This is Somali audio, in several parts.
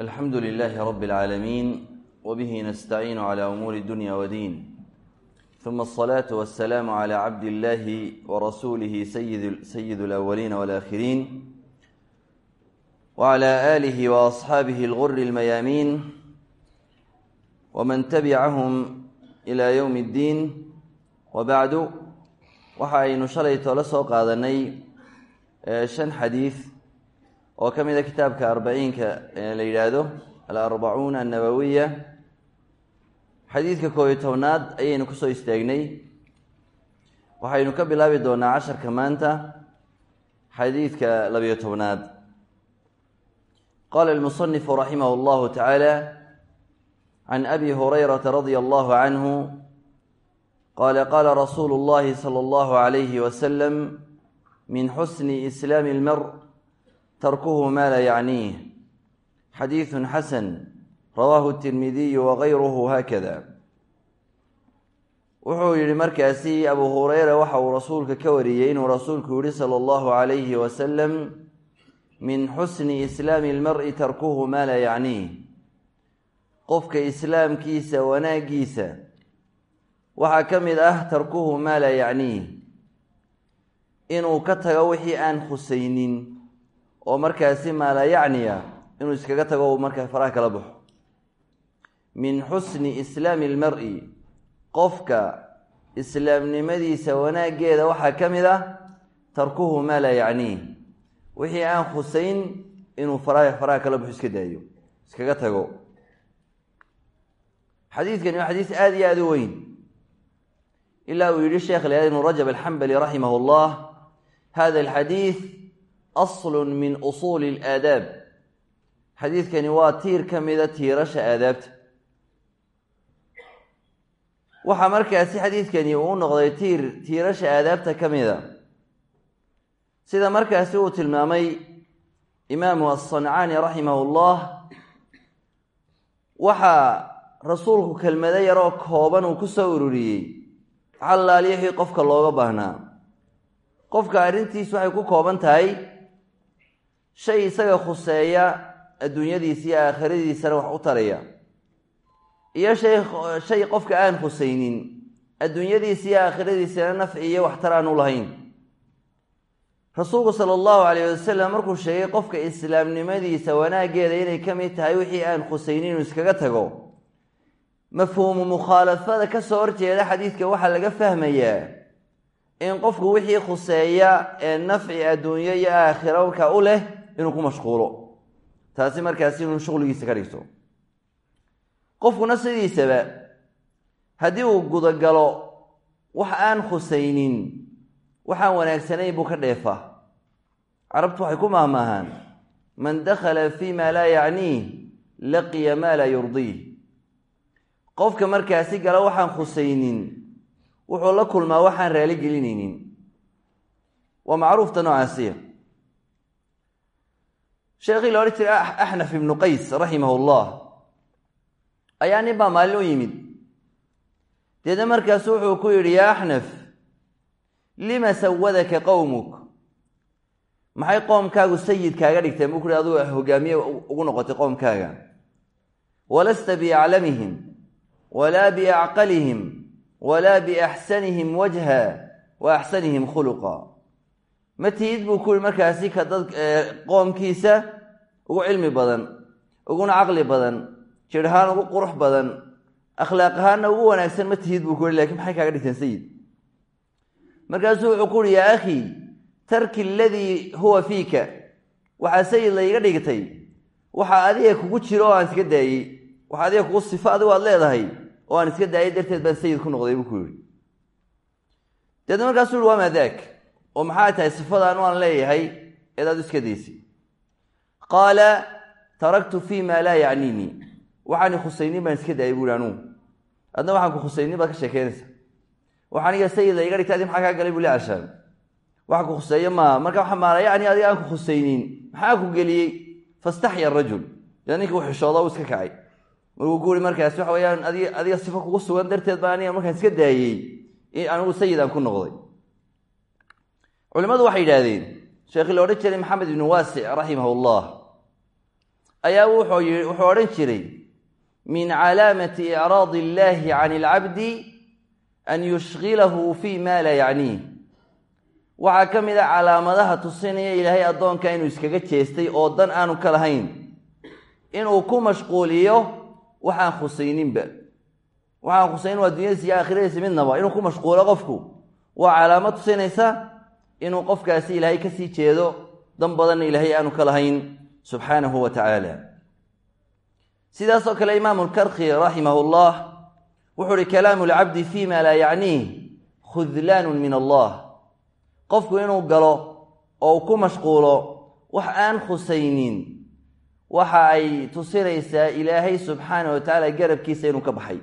alxamdu lilaahi rab اlcaalamiin wbihi nastaciinu cala umuuri dunya wadiin uma asalaatu wasalaamu cala cabd illaahi warasuulihi sayid lwaliina walakhiriin wcla aalihi waasxaabihi alguri almayaamiin waman tabicahum ilaa yowmi اddiin wabacdu waxa aynu shalaytoo la soo qaadanay eh, shan xadiid oo ka mid a kitaabka arbaciinka la yidhaahdo alarbacuun annabawiya. Xadiidka koobiyo tobnaad ayaynu ku soo istaagnay. Waxaynu ka bilaabi doonaa casharka maanta xadiidka labiyo tobnaad. Qala almusanifu raximah allahu tacaala can abi hurayrata radia allahu canhu qala qala rasuulu llahi sala allahu alayhi wasalam min xusni islaami lmar tarkuhu maa laa yacniih xadiidu xasan rawaahu tirmidiyu wagayruhu haakada. Wuxuu yihi markaasi abu hureyra waxa uu rasuulka ka wariyey inuu rasuulku yihi sala allahu calayhi wasalam min xusni islaami lmari tarkuhu maa laa yacniih qofka islaamkiisa wanaagiisa waxaa ka mid ah tarkuhu maa laa yacniih inuu ka tago wixii aan khusaynin oo markaasi maa laa yacniya inuu iskaga tago markaa faraha kala baxo. Min xusni islaami almar-i qofka islaamnimadiisa wanaaggeeda waxaa ka mid ah tarkuhu maa laa yacniih wixii aan khusayn inuu faraha faraha kala baxo iska daayo iskaga tago. Xadiidkani waa xadiis aada iyo aada u weyn. Ilaa uu yihi sheekh lihad ibnu rajab alxambali raximah اllah hada alxadiid aslun min usuuli alaadaab xadiidkani waa tiir ka mida tiirasha aadaabta waxaa markaasi xadiidkani uu noqday tiir tiirasha aadaabta ka mida sida markaasi uu tilmaamay imaamu assancaani raximahu llah waxaa rasuulku kelmado yaroo kooban uu ku soo ururiyey xallaalyaxii qofka looga baahnaa qofka arrintiis waxay ku kooban tahay shay isaga khuseeya adduunyadiisa iyo aakhiradiisana wax u taraya. Iyo shay shay qofka aan khusaynin adduunyadiisa iyo aakhiradiisana nafci iyo waxtar aan u lahayn. Rasuulku sala allahu calayh wasalam markuu sheegay qofka islaamnimadiisa wanaaggeeda inay ka mid tahay wixii aan khusaynin inuu iskaga tago mafhuumu mukhaalafada ka soo horjeeda xadiidka waxaa laga fahmayaa in qofku wixii khuseeya ee nafci adduunyo iyo aakhiro markaa u leh inuu ku mashquulo. Taasi markaasi inuu shuqligiisa ka dhigto. Qofkuna sidiisaba haddii uu gudagalo wax aan khusaynin waxaan wanaagsanayn buu ka dheefaa carabtu waxay ku maahmaahaan man dakhala fii ma laa yacniih laqiya maa laa yurdiih. Qofka markaasi gala waxaan khusaynin wuxuu la kulmaa waxaan raali gelinaynin. Waa macruufta noocaasiya sheekhii la odhan jiray axnaf ibnu qays raximah llah ayaa nin baa maalin u yimid. Deedna markaasu wuxuu ku yidhi yaa axnaf lima sawadaka qowmuk maxay qoomkaagu sayid kaaga dhigteen buu ku yidhi aduu hogaamiye ugu noqotay qoomkaaga walasta biaclamihim walaa biacqalihim walaa biaxsanihim wajha wa axsanihim khuluqa ma tihid buu ku yihi markaasi ka dad qoomkiisa ugu cilmi badan uguna caqli badan jir ahaan ugu qurux badan akhlaaq ahaanna ugu wanaagsan ma tihid buu ku yihi laakiin maxay kaaga dhigteen sayid markaasuu wuxuu ku uhi yaa akhii tarki aladii huwa fiika waxaa sayid layga dhigtay waxaa adiga kugu jiro oo aan iska daayey waxa adiga kugu sifo adigu aad leedahay oo aan iska daayay darteed baan sayid ku noqday buu ku yihi deedna markaasuu yihi waa maadaak oo maxaa tahay sifadaan waan leeyahay eed aad iska daysay qaala taraktu fii ma laa yacniinii waxaani khusaynin baan iska daayay buuhi anugu adna waxaan ku khusaynin baad ka sheekeynaysa wax aniga sayid la iga dhigta adi maxaa kaa galay? buu le cashaan waxa ku khuseeyo maaha marka waxa maala yacni adiga aan ku khusaynin. Maxaa ku geliyey? Fastaxya rajul. Dee ninka u xishooda u iska kacay. Markuu ku markaas waxa weyaan adig adiga sifo kugu sugan darteed baa aniga markaan iska daayey anigu sayid aan ku noqday culimmadu waxay yidhaahdeen sheekhi odhan jiray maxamed ibnu waasic raximah llah ayaa wuxuu odhan jiray min calaamati icraadi illaahi can ilcabdi an yushgilahu fi ma laa yacniih waxaa ka mid a calaamadaha tusinaya ilaahay addoonka inuu iskaga jeestay oo dan aanu ka lahayn. Inuu ku mashquuliyo waxaan khusayninba. Waxaan khusaynin waa dunyadiisa iyo aakhiradiisa midnaba. Inuu ku mashquulo qofku. Waa calaamad tusinaysa inuu qofkaasi ilaahay ka sii jeedo dan badanna ilaahay aanu ka lahayn subxaanahu wa tacaala sidaasoo kale imaamu lkarkhi raximahu llah wuxuu uhi kalaamu lcabdi fi ma laa yacniih khudlaanun min allah. Qofku inuu galo oo uu ku mashquulo wax aan khusaynin waxa ay tusinaysaa ilaahay subxaanah wa tacaala garabkiisa inuu ka baxay.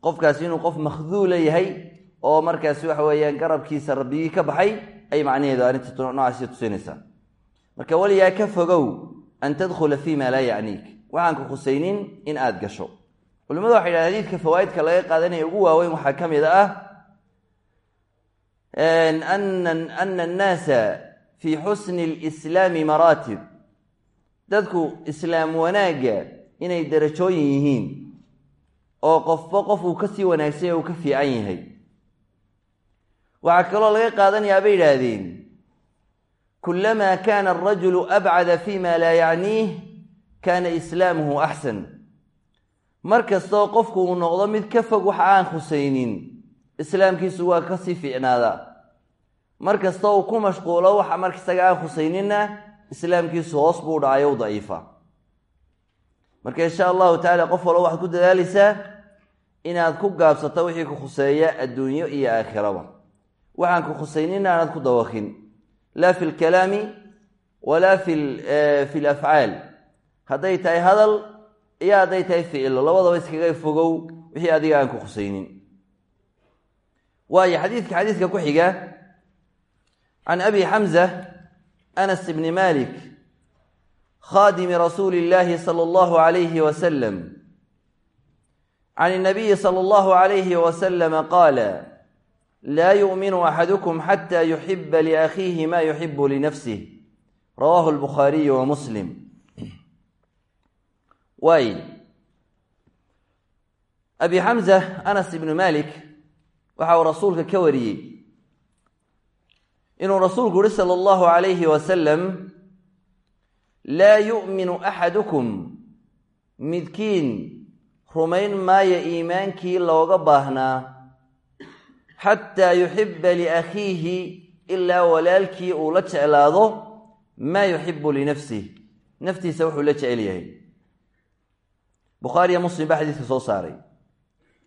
Qofkaasi inuu qof makhduula yahay oo markaasi waxa weeyaan garabkiisa rabbigii ka baxay ay macnaheedu arrinta noocaasi tusinaysaa marka weligaa ka fogow an tadkhula fi ma laa yacniik waxaan ku khusaynin in aada gasho. Culimadu waxay yidhahdeen hadiidka fawaa'idka laga qaadanaya ugu waaweyn waxaa ka mid ah ana annaasa fii xusni lislaami maraatib. Dadku islaam wanaagga inay darajooyin yihiin oo qofba qof uu ka sii wanaagsan uu ka fiican yahay waxaa kaloo laga qaadanayaa bay yidhaahdeen. Kulamaa kaana arajulu abcada fi ma laa yacniih kaana islaamuhu axsan. Mar kastoo qofku uu noqdo mid ka fog wax aan khusaynin islaamkiisu waa ka sii fiicnaadaa. Mar kastoo uu ku mashquulo waxa marka isaga aan khusayninna islaamkiisu hoos buu dhacayo u daciifa. Marka insha allahu tacala qof walba waxaad ku dadaalaysaa inaad ku gaabsato wixii ku khuseeya adduunyo iyo aakhiraba waxaan ku khusayn inaanad ku dawakin laa fi lkalaami walaa fi eh, lafcaal hadday tahay hadal iyo hadday tahay ficilo labadaba iskaga fogow wixii adiga aan ku khusaynin. Waayo xadiidka xadiidka ku xiga an abi xamza anas ibn malik khadimi rasuuli illaahi sala allahu alayhi wasalam can nabiyi sala allahu alayhi wasalama qaala laa yu'minu axadukum xata yuxiba liakhiihi ma yuxibu linafsih rawahu lbukhaariyu wa muslim waay abi xamza anas ibnu malik waxa uu rasuulka ka wariyey inuu rasuulku uhi sala allahu calayhi wasalam laa yu'minu axadukum midkiin rumayn maayo iimaankii looga baahnaa xataa yuxiba liakhiihi ilaa walaalkii uu la jeclaado maa yuxibu linafsih naftiisa wuxuu la jecel yahay bukhaariyo muslim baa xadiiska soo saaray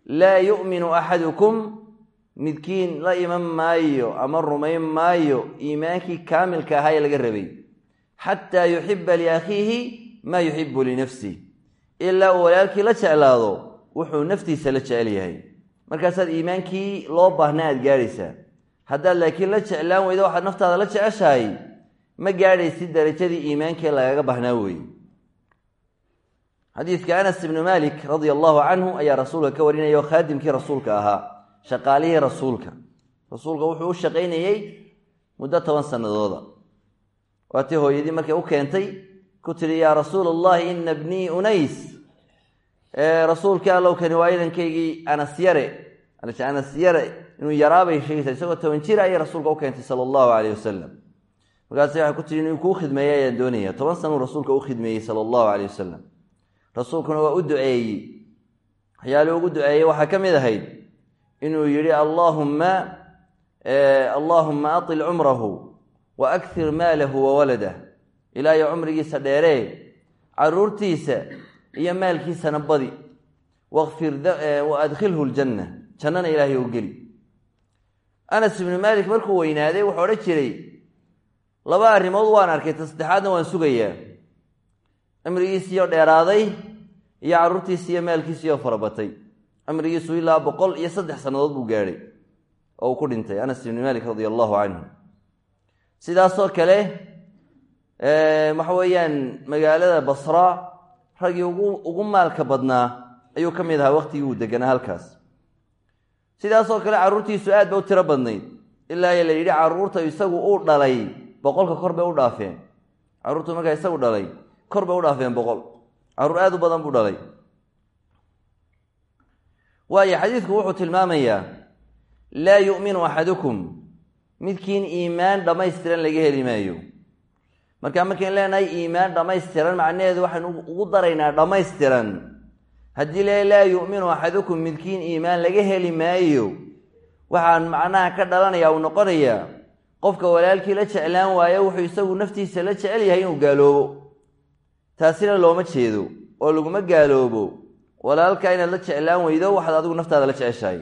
laa yu'minu axadukum midkiin la iman maayo ama rumayn maayo iimaankii kaamilka ahaa ee laga rabay xataa yuxiba liakhiihi maa yuxibu linafsih ilaa uu walaalkii la jeclaado wuxuu naftiisa la jecel yahay markaasaad iimaankii loo baahnaa aad gaadhaysaa haddaad laakiin la jeclaan weydo waxaad naftaada la jeceshahay. Ma gaadhaysid darajadii iimaankii lagaga baahnaa weeye xadiidka anas ibnu malik radia allahu canhu ayaa rasuulka ka warinaya oo khaadimkii rasuulka ahaa. Shaqaalihii rasuulka. Rasuulka wuxuu u shaqaynayey muddo toban sanadooda. Waatii hooyadii markay u keentay ku tidhi yaa rasuul allahi ina bnii unays rasuulkii allowkani waa idankaygii anas yare. Anas yare inuu yaraabay sheegaysa isagoo toban jir ayay rasuulka u keentay sala allahu caleyh wasalam markaas waxay ku tihi inuu kuu ayaan doonaya toban sanuu rasuulka u khidmeeyey sala allahu caleyh wasalam rasuulkuna waa u duceeyey. Waxyaalii ugu duceeyey waxaa ka mid ahayd inuu yidhi allaahumma allaahumma atil cumrahu wa akhir maalahu wa waladah ilaahay cumrigiisa dheeree caruurtiisa iyo maalkiisana badi. Wa adkhilhu ljanna jannana ilaahay u geli. Anas ibnu maalik markuu weynaaday wuxuu odhan jiray laba arrimood waan arkay saddexaadna waan sugayaa. Cimrigiisiioo dheeraaday iyo carruurtiisiiyo maalkiisiioo farabatay. Cimrigiisu ilaa boqol iyo saddex sannadood buu gaadhay. Oo uu ku dhintay anas ibni malik radia allahu canhu sidaasoo kale waxa weeyaan magaalada basra raggii ugu maalka badnaa ayuu ka mid ahaa waqtigii uu deganaa halkaas. Sidaasoo kale carruurtiisu aad ba u tiro badnayd. Ilaa la yidhi carruurta isagu uu dhalay boqolka kor bay u dhaafeen. Carruurtu markaa isagu dhalay kor bay u dhaafeen boqol. Carruur aada u badan buu dhalay. Waayo xadiidku wuxuu tilmaamayaa laa yu'minu axadukum midkiin iimaan dhammaystiran laga heli maayo marka markayn leenahay iimaan dhammaystiran macnaheedu waxaynu ugu daraynaa dhammaystiran haddii le laa yu'minu axadukum midkiin iimaan laga heli maayo waxaan macnaha ka dhalanaya uu noqonayaa qofka walaalkii la jeclaan waayo wuxuu isagu naftiisa la jecel yahay inuu gaaloobo. Taasina looma jeedo oo laguma gaaloobo. Walaalka inaad la jeclaan weydo waxaad adigu naftaada la jeceshahay.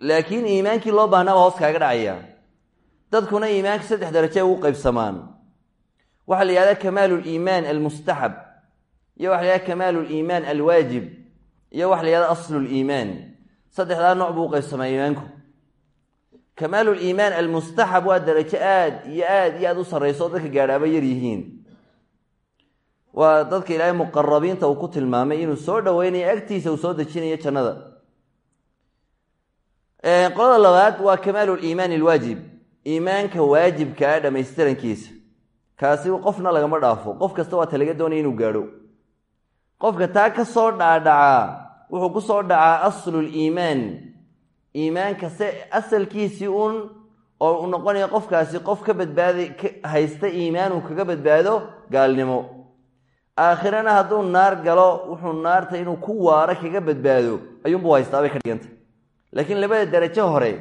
Laakiin iimaankii loo baahnaaba hoos kaaga dhacaya. Dadkuna iimaanka saddex daraje ugu qaybsamaan waxaa la yihahda kamaalu liimaan almustaxab iyo waxa la yihahda kamaalu liimaan alwaajib iyo waxa la yihahda aslu liimaan saddexdaa nooc buu uqaybsamaa iimaanku. Kamaalu liimaan almustaxab waa darajo aad iyo aad iyo aad u sarrayso oo dadka gaadhaaba yar yihiin. Waa dadka ilaahay muqarabiinta uu ku tilmaamay inuu soo dhoweynayo agtiisa uu soo dejinayo jannada. Qolada labaad waa kamaalu liimaan alwaajib. Iimaanka waajibkaa dhammaystirankiisa kaasi qofna lagama dhaafo. Qof kasta waa ta doonaya inuu gaadho. Qofka taa ka soo dhaadhacaa wuxuu ku soo dhacaa asluliimaan iimaanka se asalkiisii uun oo u noqonaya qofkaasi qof ka badbaada haysta iimaan uu kaga badbaado gaalnimo. Aakhirana hadduu naar galo wuxuu naarta inuu ku waaro kaga badbaado. Ayuunbuu haystaabay ka dhiganta laakiin labada darajo hore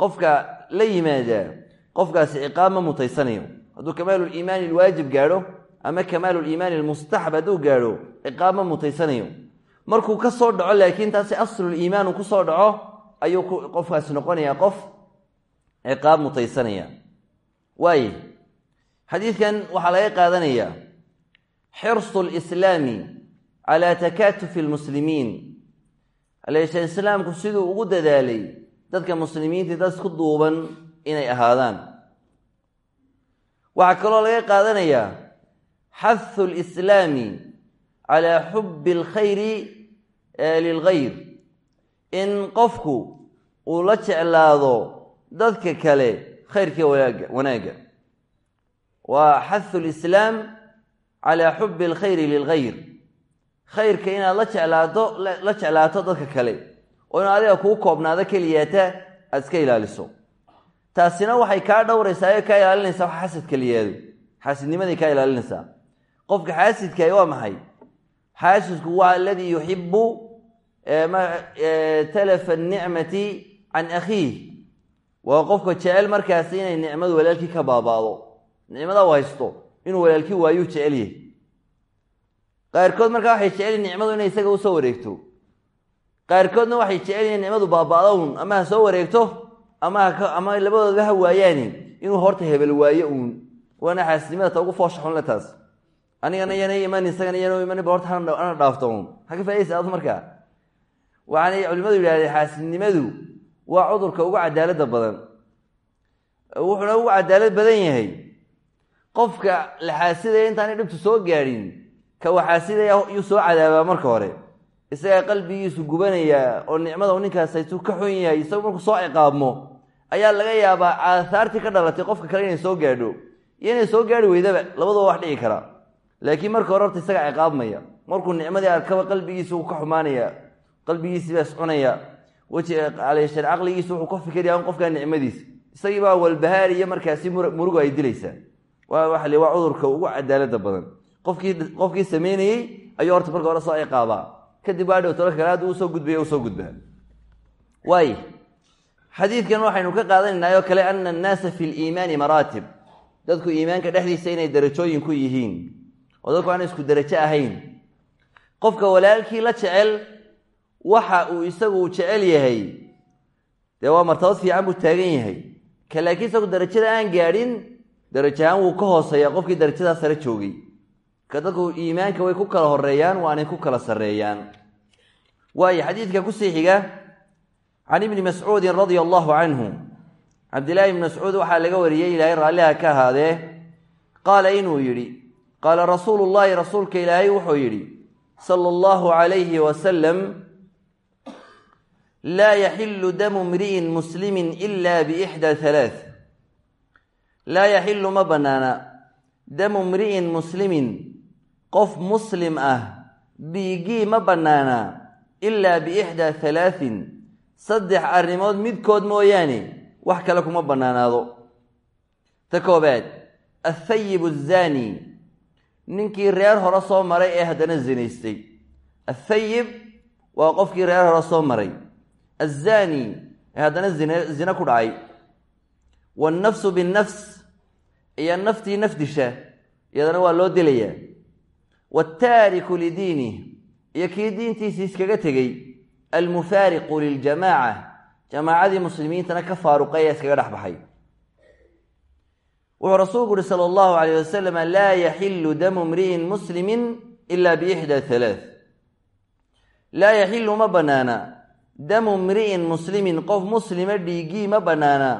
qofka la yimaadaa qofkaasi ciqaab ma mutaysanayo hadduu kamaalu liimaani alwaajib gaadho ama kamaalu liimaani almustaxab hadduu gaadho ciqaab ma mutaysanayo. Markuu ka soo dhaco laakiin taasi asluliimaan uu ku soo dhaco ayuu qofkaasi noqonayaa qof ciqaab mutaysanaya. Waaye xadiidkan waxaa laga qaadanayaa xirsu lislaami calaa takaatufi lmuslimiin aleesha islaamku siduu ugu dadaalay dadka muslimiinta dad ku duuban inay ahaadaan waxaa kaloo laga qaadanayaa xathu lislaami calaa xubbi alkhayri lilgayr in qofku uu la jeclaado dadka kale khayrkii wanaagga waa xathu lislaam calaa xubbi alkhayri lilgayr khayrka inaad la jeclaato la jeclaato dadka kale. Oo in adiga kuu koobnaado keliyaata aad iska ilaaliso taasina waxay kaa dhowraysaa kaa ilaalinaysaa wax xasadka liyaado xaasidnimaday kaa ilaalinaysaa. Qofka xaasidkahi waa maxay? Xaasidku waa aladii yuxibu talafa anicmati can akhiih. Waa qofka jecel markaasi inay nicmadu walaalkii ka baabaado. Nicmada u haysto inuu walaalkii waayuu jecel yahay. Qaarkood markaa waxay jecel nicmadu inay isaga u soo wareegto. Qaarkoodna waxay jecel yihiin nicmadu baaba'do un ama ha soo wareegto ama labadoodba ha waayaani inuu horta hebel waayo uun. Waana xaasidnimada ta ugu foosha xunle taas. Anigana yana iman isagana yana iman ba horta ana dhaafto un ha ka faa'idaysa adu markaa? Waxaanay culimadu yidhahdeen xaasidnimadu waa cudurka ugu cadaaladda badan. Wuxuuna ugu cadaalad badan yahay. Qofka la xaasidaya intaanay dhibtu soo gaadhin ka waxaasidaya yuu soo cadaabaa marka hore. Isagaa qalbigiisu gubanaya oo nicmada u ninkaas haytuu ka xun yahay isagu markuu soo ciqaabmo ayaa laga yaabaa aahaartii ka dhalatay qofka kale inay soo gaadho. Iyo inay soo gaadhi weydaba labadaba wax dhici kara. Laakiin marka hore horta isagaa ciqaabmaya markuu nicmadii arkaba qalbigiisa uu ka xumaanaya qalbigiisii baa iscunaya weji aleeshan caqligiisa wuxuu ka fikiraya in qofkaa nicmadiisa. Isagii baa walbahaar iyo markaasi murugu ay dilaysaa waa waa cudurka ugu cadaalada badan. Qofkii sameynayey ayuu horta marka hore soo ciqaabaa. Kadib waa dhow tolka kale hadduu u soo gudbaya u soo gudbaa. Waay xadiidkan waxaynu ka qaadanaynaa oo kale ana annaasa fi liimaani maraatib dadku iimaanka dhexdiisa inay darajooyin ku yihiin. Oo dadku aan isku derajo ahayn. Qofka walaalkii la jecel waxa uu isagu jecel yahay dee waa martabad fiican buu taagan yahay. Ka laakiin isagu darajada aan gaadhin darajahaan wuu ka hooseeyaa qofkii darajadaa sare joogay. Ka dadku iimaanka way ku kala horeeyaan waanay ku kala sarreeyaan. Waayo xadiidka ku sii xiga can ibni mascuudin radia allahu canhu cabdillaahi ibni mascuud waxaa laga wariyey ilaahay raalliha ka ahaadee qaala inuu yidhi qaala rasuulu llaahi rasuulka ilaahay wuxuu yidhi sala allahu calayhi wasalam laa yaxilu damu mri'in muslimin ila biixdaa halaath laa yaxilu ma bannaana damu mri'in muslimin qof muslim ah dhiiggii ma bannaanaa ilaa biixdaa halaatin saddex arrimood midkood mooyaane wax kale kuma bannaanaado. Ta koobaad athayib azaani ninkii reer hore soo maray ee haddana zinaystay. Athayib waa qofkii reer hore soo maray. Azaani ee haddana zina ku dhacay. Wannafsu binnafs iyo naftii nafdisha iyadana waa loo dilayaa. Waataariku lidiinih iyo kii diintiisii iskaga tegey almufaariqu liljamaaca jamaacadii muslimiintana ka faaruqay ee iskaga dhex baxay. Wuxuu rasuulku uhi sala allahu calayh wasalam laa yaxilu damu mri'in muslimin ila biixdaa halaath laa yaxilu ma bannaana damu mri'in muslimin qof muslima dhiiggii ma bannaana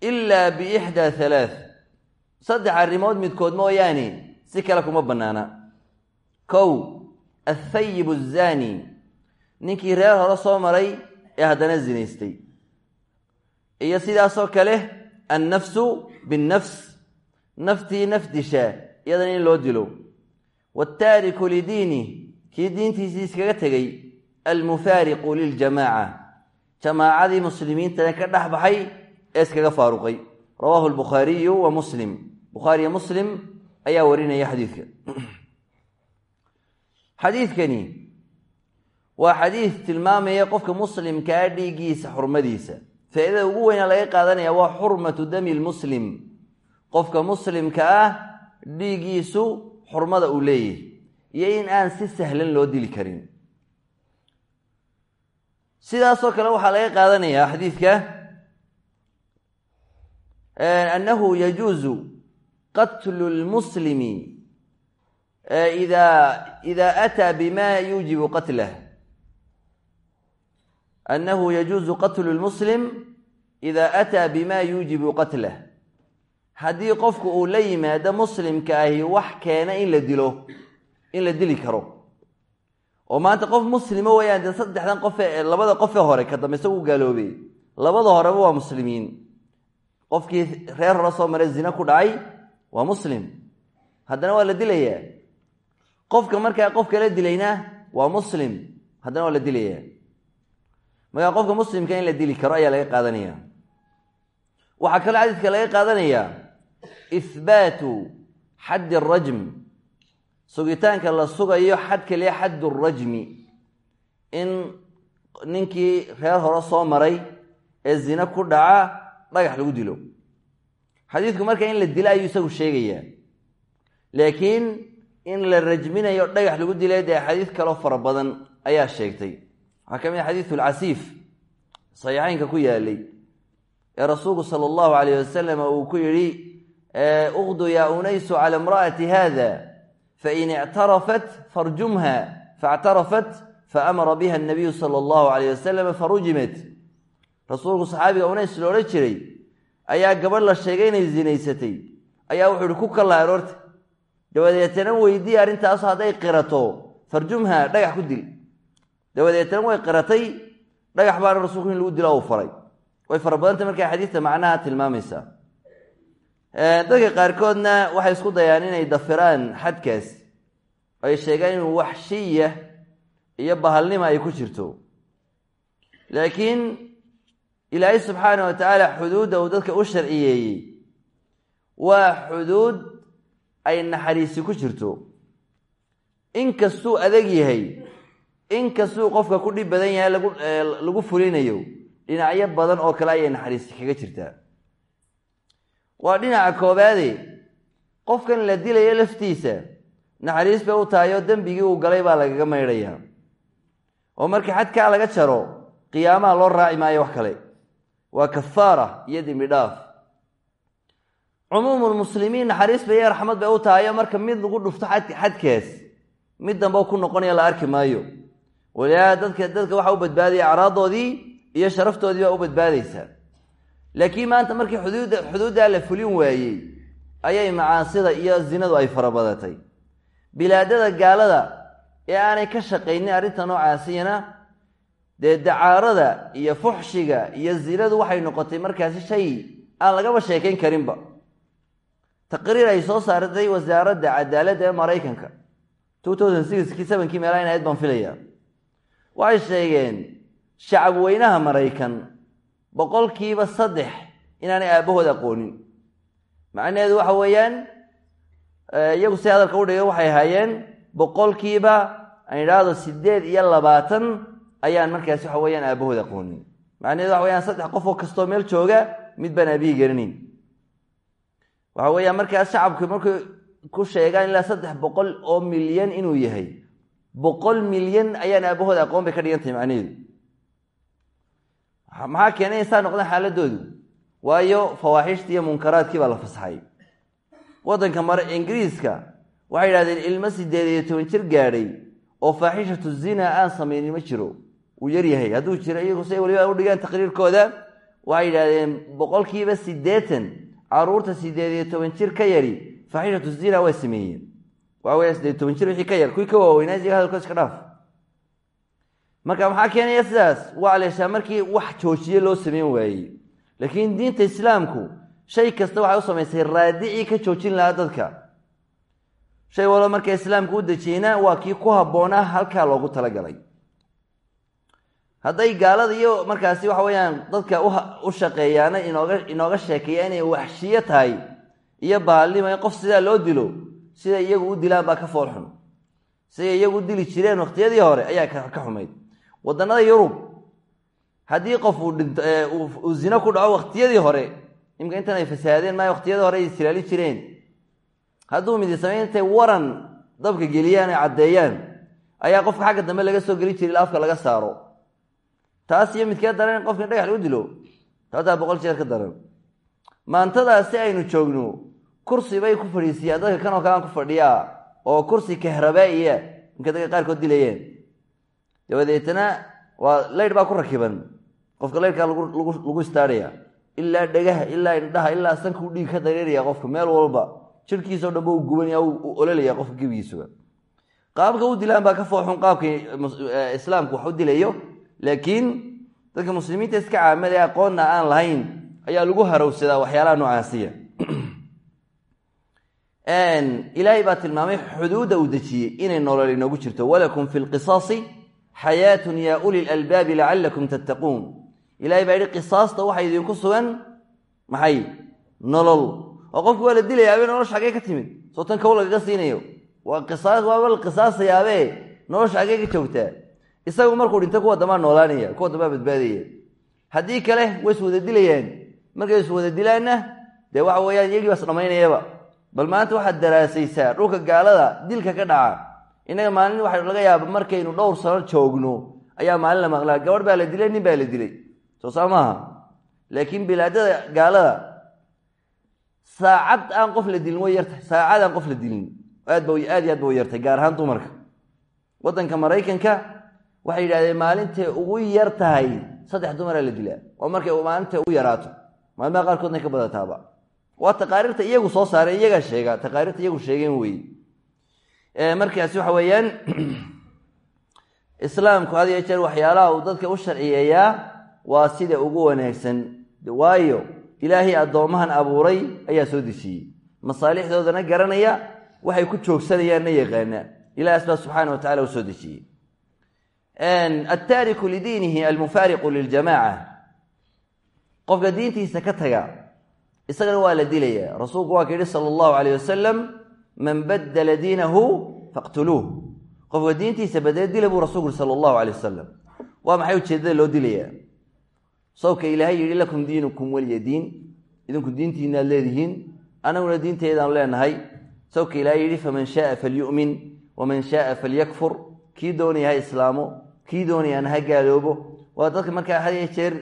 ilaa biixdaa halaath saddex arrimood midkood mooyaane si kale kuma bannaana kow athayib azaani ninkii reer hore soo maray ee haddana zinaystay. Iyo sidaasoo kale annafsu binnafs naftii nafdisha iyadana in loo dilo. Waataariku lidiinih kii diintiisii iskaga tegey almufaariqu liljamaaca. Jamaacadii muslimiintana ka dhex baxay ee iskaga faaruqay. Rawaahu lbukhaariyu wa muslim. Bukhaariyo muslim ayaa warinaya xadiidka. Xadiidkani waa xadiid tilmaamaya qofka muslimkaa dhiiggiisa xurmadiisa. Faa'iidada ugu weyna laga qaadanaya waa xurmatu dami lmuslim qofka muslimka ah dhiiggiisu xurmada uu leeyahay iyo in aan si sahlan loo dili karin. Sidaasoo kale waxaa laga qaadanayaa xadiidka annahu yajuuzu qatlu lmuslimi ida ida ataa bima yuujibu qatlah annahu yajuuzu qatlu lmuslim ida ataa bima yuujibu qatlah haddii qofku uu la yimaado muslimka ahi wax keena in la dilo in la dili karo oo maanta qof muslimo weyaan dee saddexdan qofe labada qofe hore ka dambe isagu gaaloobay labada horeba waa muslimiin qofkii reer hore soo maray zina ku dhacay waa muslim haddana waa la dilayaa qofka markaa qofka la dilayna waa muslim haddana waa la dilayaa markaa qofka muslimka in la dili karo ayaa laga qaadanaya. Waxaa kaloo xadiidka laga qaadanayaa ihbaatu xaddi arajm sugitaanka la sugayo xad kaliya xaddu rajmi. In ninkii reer hore soo maray ee zina ku dhaca dhagax lagu dilo. Xadiidku marka in la dilo ayuu isagu sheegayaa. Laakiin in la rajminayo dhagax lagu dilay dee xadiid kaloo fara badan ayaa sheegtay waxaa ka mid a xadiidu lcasiif saxiixeynka ku yaalay ee rasuulku sala allahu calayh wasalam uu ku yidhi uqdu yaa unaysu cala imra'ati hada fain ictarafat farjumha faاctarafat faamara biha anabiyu sala allahu calayh wasalam farujimat rasuulku saxaabiga unays lo odhan jiray ayaa gabadh la sheegay inay zinaysatay ayaa wuxuu ihi ku kalla aroorta dabadeetana weydii arrintaas hadday qirato farjumha dhagax ku dil dabadeetana way qiratay dhagax baana rasuulku in lagu dilo uu faray way fara badantay markaa xadiidta macnaha tilmaamaysaa dadka qaarkoodna waxay isku dayaan inay dafiraan xadkaas. Ay sheegaan inuu waxshiya iyo bahalnima ay ku jirto. Laakiin ilaahay subxaana wa tacaala xuduudda uu dadka u sharciyeeyey waa xuduud ay naxariisi ku jirto. Inkastuu adag yahay inkastuu qofka ku dhib badan yahay lagu fulinayo dhinacyo badan oo kale ayay naxariisi kaga jirtaa. Waa dhinaca koobaade qofkan la dilayo laftiisa naxariis bay u tahay dembigii uu galay baa lagaga maydhayaa oo marka xadkaa laga jaro qiyaamaha loo raaci maayo wax kale. Waa kafaara iyo dembi dhaaf. Cumuumulmuslimiin naxariis bay iyo raxmad bay u tahay oo marka mid lagu dhufto xadkaas mid dambe ku noqonaya la arki maayo waliaa dadka dadka waxa u badbaadaya acraadoodii iyo sharaftoodii baa u badbaadaysaa laakiin maanta markii xuduudda xuduuddaa la fulin waayey ayay macaasida iyo zinadu ay farabadatay. Bilaadada gaalada ee aanay ka shaqaynin arrinta noocaasiyana dee dacaarada iyo fuxshiga iyo zinadu waxay noqotay markaasi shay aan lagaba sheekayn karinba. Taqriir ay soo saartay wasaaradda cadaaladda ee maraykanka. Two thousand sixkii sevenkii meelaha in ahayd baan filaya waxay sheegeen shacab weynaha maraykan boqolkiiba saddex inaanay aabahood aqoonin. Macnaheedu waxa weeyaan iyagu si hadalka u dhigay waxay ahaayeen boqolkiiba aan idhaahdo sideed iyo labaatan ayaan markaasi waxa weyaan aabahood aqoonin. Macnaheedu waxa weyaan saddex qof oo kastoo meel jooga mid baan aabihii garanayn waxa weeyaan markaas shacabku markay ku sheegaan ilaa saddex boqol oo milyan inuu yahay boqol milyan ayaan aabahood aqoon bay ka dhigan tahay macnaheedu maxaa keenay in saa noqdaan xaaladoodu? Waayo fawaaxishtii iyo munkaraadkii baa la fasaxay. Waddanka mare ingiriiska waxay yidhahdeen ilmo sideed iyo toban jir gaadhay oo faaxishatu zina aan samaynin ma jiro. Uu yaryahay hadduu jiro iyagu say waliba u dhigaan taqriirkooda. Waxay yidhahdeen boqolkiiba siddeetan carruurta sideed iyo toban jir ka yari faaxishatu zina way sameeyeen waa weya sideed toban jir wixii ka yar marka maxaa keenaya sidaas waa leeshaa markii wax joojiye loo sameyn waayey. Laakiin diinta islaamku shay kasta waxay u samaysay raadicii ka joojin lahaa dadka. Shay walba marka islaamku u dejiyeyna waa kii ku habboonaa halkaa loogu talagalay. Hadday gaalada iyo markaasi waxa weeyaan dadka u shaqeeyaana inooga inooga sheekeeya inay waxshiyo tahay iyo baalnimo in qof sidaa loo dilo sida iyagu u dilaan baa ka foolxun siday iyagu u dili jireen waqtiyadii hore ayaa ka xumayd. Wadannada yurub haddii qof uu zino ku dhaco waqtiyadii hore imika intan ay fasaadeen maayo waqtiyadii hore ay isilaalin jireen. Hadduu midi samayn waran dabka geliyaan ay caddeeyaan ayaa qofka xagga dambe laga soo gelin jiray ila afka laga saaro. Taas iyo midkee daran in qofka in dhagax lagu dilo taataa boqol jeer ka daran. Maantadaas si aynu joogno kursi bay ku fadhiisiyaan dadka kanoo kalaan ku fadhiyaa oo kursi kahrabaa'iya inka dadka qaarkood dilayeen. Dabadeetna waa laydh baa ku rakiban qofka laydhkaa lagu istaarhaya ilaa dhegaha ilaa indhaha ilaa sankuu dhiig ka dareeraya qofka meel walba. Jirkiisao dhanba u gubanaya u ololaya qofka gebigiisuba qaabka u dilaan baa ka fooxun qaabkii islaamku wax u dilayo laakiin dadka muslimiinta iska caamada ee aqoonna aan lahayn ayaa lagu harowsadaa waxyaalaha noocaasiya ilaahay baa tilmaamay xuduudda uu dejiyey inay nolol inoogu jirto. Walakum fi lqisaasi xayaatun yaa uli lalbaabi lacalakum tattaquun. Ilahay baa yidhi qisaasta waxay idinku sugan maxay? Nolol. Oo qofku waa la dilayaabe nolosha xagee ka timid. Soo tan kow lagaga siinayo. Waaba la qisaasayaabe nolosha xagee ka joogtaa. Isagu markuu dhinto kuwa dambaa noolaanaya kuwa dambaa badbaadaya. Haddii kale way iswada dilayaan. Markay iswada dilaanna dee waxa weeyaan iyagii baas dhammaynayaba bal maanta waxaad daraasaysaa dhulka gaalada dilka ka dhaca. Innaga maalin waxa laga yaaba markaynu dhowr sano joogno ayaa maalin la maqlaa. Gabadh baa la dilay nin baa la dilay. Soo saa laakiin bilaadada gaalada saacad aan qof la dilin way yartahay. Saacad aan qof la dilin. Aad ba aad iyo aad ba way yartahay gaar ahaan dumarka. Waddanka maraykanka waxay yidhahdeen maalintay ugu yar tahay saddex dumaraa la dilaa. Oo markay maalintay ugu yaraato. Maalmaha qaarkoodna ka badataaba waa taqaariirta iyagu soo saareen iyagaa sheega taqaariirta iyagu sheegeen weye markaasi waxa weeyaan islaamku had iyo jeer waxyaalaha uu dadka u sharciyeeyaa waa sida ugu wanaagsan. Waayo ilaahay addoomahan abuuray ayaa soo dejiyey. Masaalixdoodana garanaya waxay ku joogsanayaanna yaqaana. Ilahaas baa subxaana wa tacala u soo dejiyey. Altaariku lidiinihi almufaariqu liljamaca qofka diintiisa ka taga isagana waa la dilaya. Rasuulku waa ka yihi sala allahu calayh wasalam man badala diinahu faqtuluuh. Qofka diintiisa badela dila buu rasulku yuri sala allahu calay wasalam waa maxay ujeedada loo dilayaa sawka ilaahay yidhi lakum diinukum weliya diin. Idinku diintiinaad leedihiin. Anaguna diinteedaan leenahay. Sawka ilaahay yidhi faman shaaa falyu'min waman shaaa falyakfur. Kii doonaya ha islaamo kii doonayaan ha gaaloobo. Waa dadka markaa had jeer